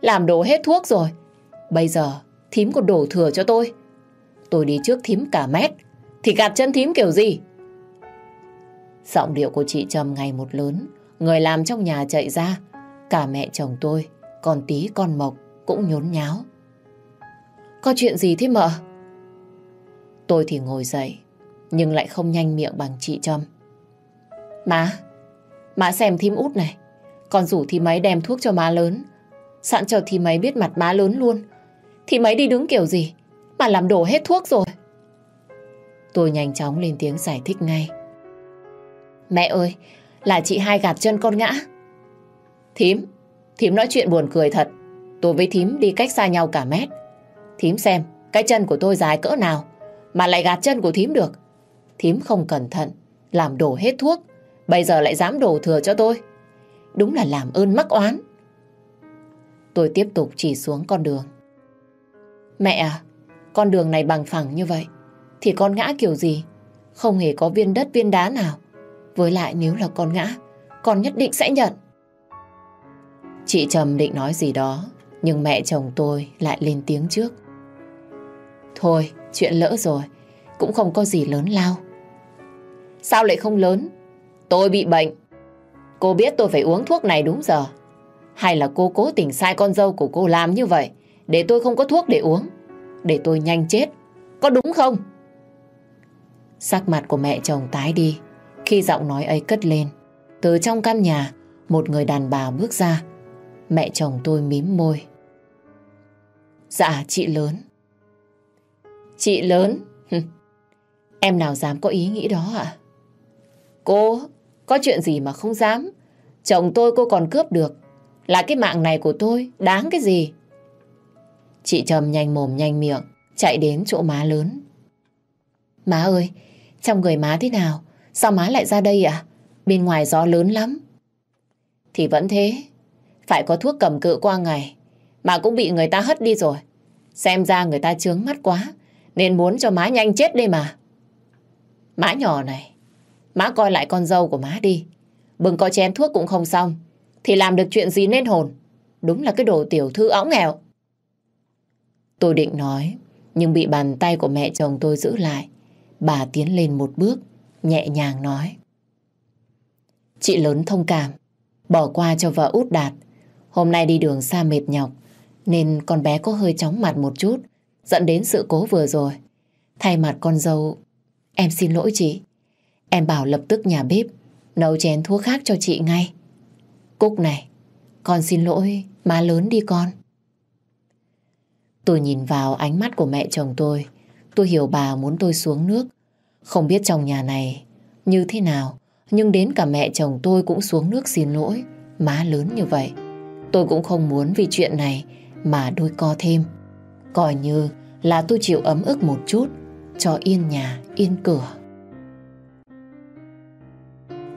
Làm đổ hết thuốc rồi. Bây giờ, thím còn đổ thừa cho tôi. Tôi đi trước thím cả mét, thì gạt chân thím kiểu gì? Giọng điệu của chị Trầm ngày một lớn, người làm trong nhà chạy ra. Cả mẹ chồng tôi, còn tí con Mộc cũng nhốn nháo. Có chuyện gì thế mợ? Tôi thì ngồi dậy, nhưng lại không nhanh miệng bằng chị Trâm. Má, má xem thím út này, còn rủ thì mấy đem thuốc cho má lớn, sẵn cho thì mấy biết mặt má lớn luôn. Thì mấy đi đứng kiểu gì, mà làm đổ hết thuốc rồi. Tôi nhanh chóng lên tiếng giải thích ngay. Mẹ ơi, là chị hai gạt chân con ngã. Thím, thím nói chuyện buồn cười thật. Tôi với thím đi cách xa nhau cả mét. Thím xem, cái chân của tôi dài cỡ nào mà lại gạt chân của thím được. Thím không cẩn thận, làm đổ hết thuốc. Bây giờ lại dám đổ thừa cho tôi. Đúng là làm ơn mắc oán. Tôi tiếp tục chỉ xuống con đường. Mẹ à, con đường này bằng phẳng như vậy, thì con ngã kiểu gì? Không hề có viên đất viên đá nào. Với lại nếu là con ngã, con nhất định sẽ nhận. Chị Trầm định nói gì đó, nhưng mẹ chồng tôi lại lên tiếng trước. Thôi, chuyện lỡ rồi, cũng không có gì lớn lao. Sao lại không lớn? Tôi bị bệnh. Cô biết tôi phải uống thuốc này đúng giờ. Hay là cô cố tình sai con dâu của cô làm như vậy, để tôi không có thuốc để uống, để tôi nhanh chết. Có đúng không? Sắc mặt của mẹ chồng tái đi, khi giọng nói ấy cất lên. Từ trong căn nhà, một người đàn bà bước ra, Mẹ chồng tôi mím môi. Dạ, chị lớn. Chị lớn? em nào dám có ý nghĩ đó ạ? Cô, có chuyện gì mà không dám? Chồng tôi cô còn cướp được. Là cái mạng này của tôi, đáng cái gì? Chị Trầm nhanh mồm nhanh miệng, chạy đến chỗ má lớn. Má ơi, trong người má thế nào? Sao má lại ra đây ạ? Bên ngoài gió lớn lắm. Thì vẫn thế, phải có thuốc cầm cự qua ngày Mà cũng bị người ta hất đi rồi Xem ra người ta trướng mắt quá Nên muốn cho má nhanh chết đây mà Má nhỏ này Má coi lại con dâu của má đi. Bừng có chén thuốc cũng không xong Thì làm được chuyện gì nên hồn? Đúng là cái đồ tiểu thư óng nghèo. Tôi định nói Nhưng bị bàn tay của mẹ chồng tôi giữ lại. Bà tiến lên một bước Nhẹ nhàng nói. Chị lớn thông cảm Bỏ qua cho vợ út đạt. Hôm nay đi đường xa mệt nhọc, nên con bé có hơi chóng mặt một chút, dẫn đến sự cố vừa rồi. Thay mặt con dâu, em xin lỗi chị. Em bảo lập tức nhà bếp, nấu chén thuốc khác cho chị ngay. Cúc này, con xin lỗi, má lớn đi con. Tôi nhìn vào ánh mắt của mẹ chồng tôi. Tôi hiểu bà muốn tôi xuống nước. Không biết trong nhà này như thế nào, nhưng đến cả mẹ chồng tôi cũng xuống nước xin lỗi. Má lớn như vậy. Tôi cũng không muốn vì chuyện này mà đôi co thêm. Coi như là tôi chịu ấm ức một chút cho yên nhà, yên cửa.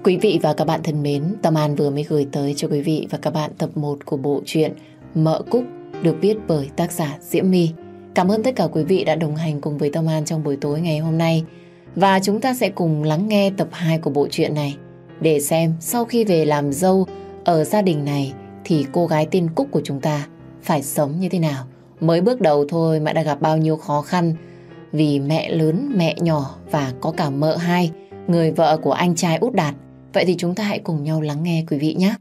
Quý vị và các bạn thân mến, Tâm An vừa mới gửi tới cho quý vị và các bạn tập 1 của bộ truyện Mợ Cúc được viết bởi tác giả Diễm My. Cảm ơn tất cả quý vị đã đồng hành cùng với Tâm An trong buổi tối ngày hôm nay. Và chúng ta sẽ cùng lắng nghe tập 2 của bộ truyện này để xem sau khi về làm dâu ở gia đình này thì cô gái tên Cúc của chúng ta phải sống như thế nào. Mới bước đầu thôi mà đã gặp bao nhiêu khó khăn vì mẹ lớn, mẹ nhỏ và có cả mợ hai, người vợ của anh trai út đạt. Vậy thì chúng ta hãy cùng nhau lắng nghe quý vị nhé.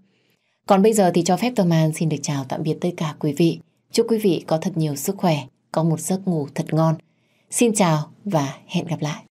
Còn bây giờ thì cho phép Tâm An xin được chào tạm biệt tất cả quý vị. Chúc quý vị có thật nhiều sức khỏe, có một giấc ngủ thật ngon. Xin chào và hẹn gặp lại.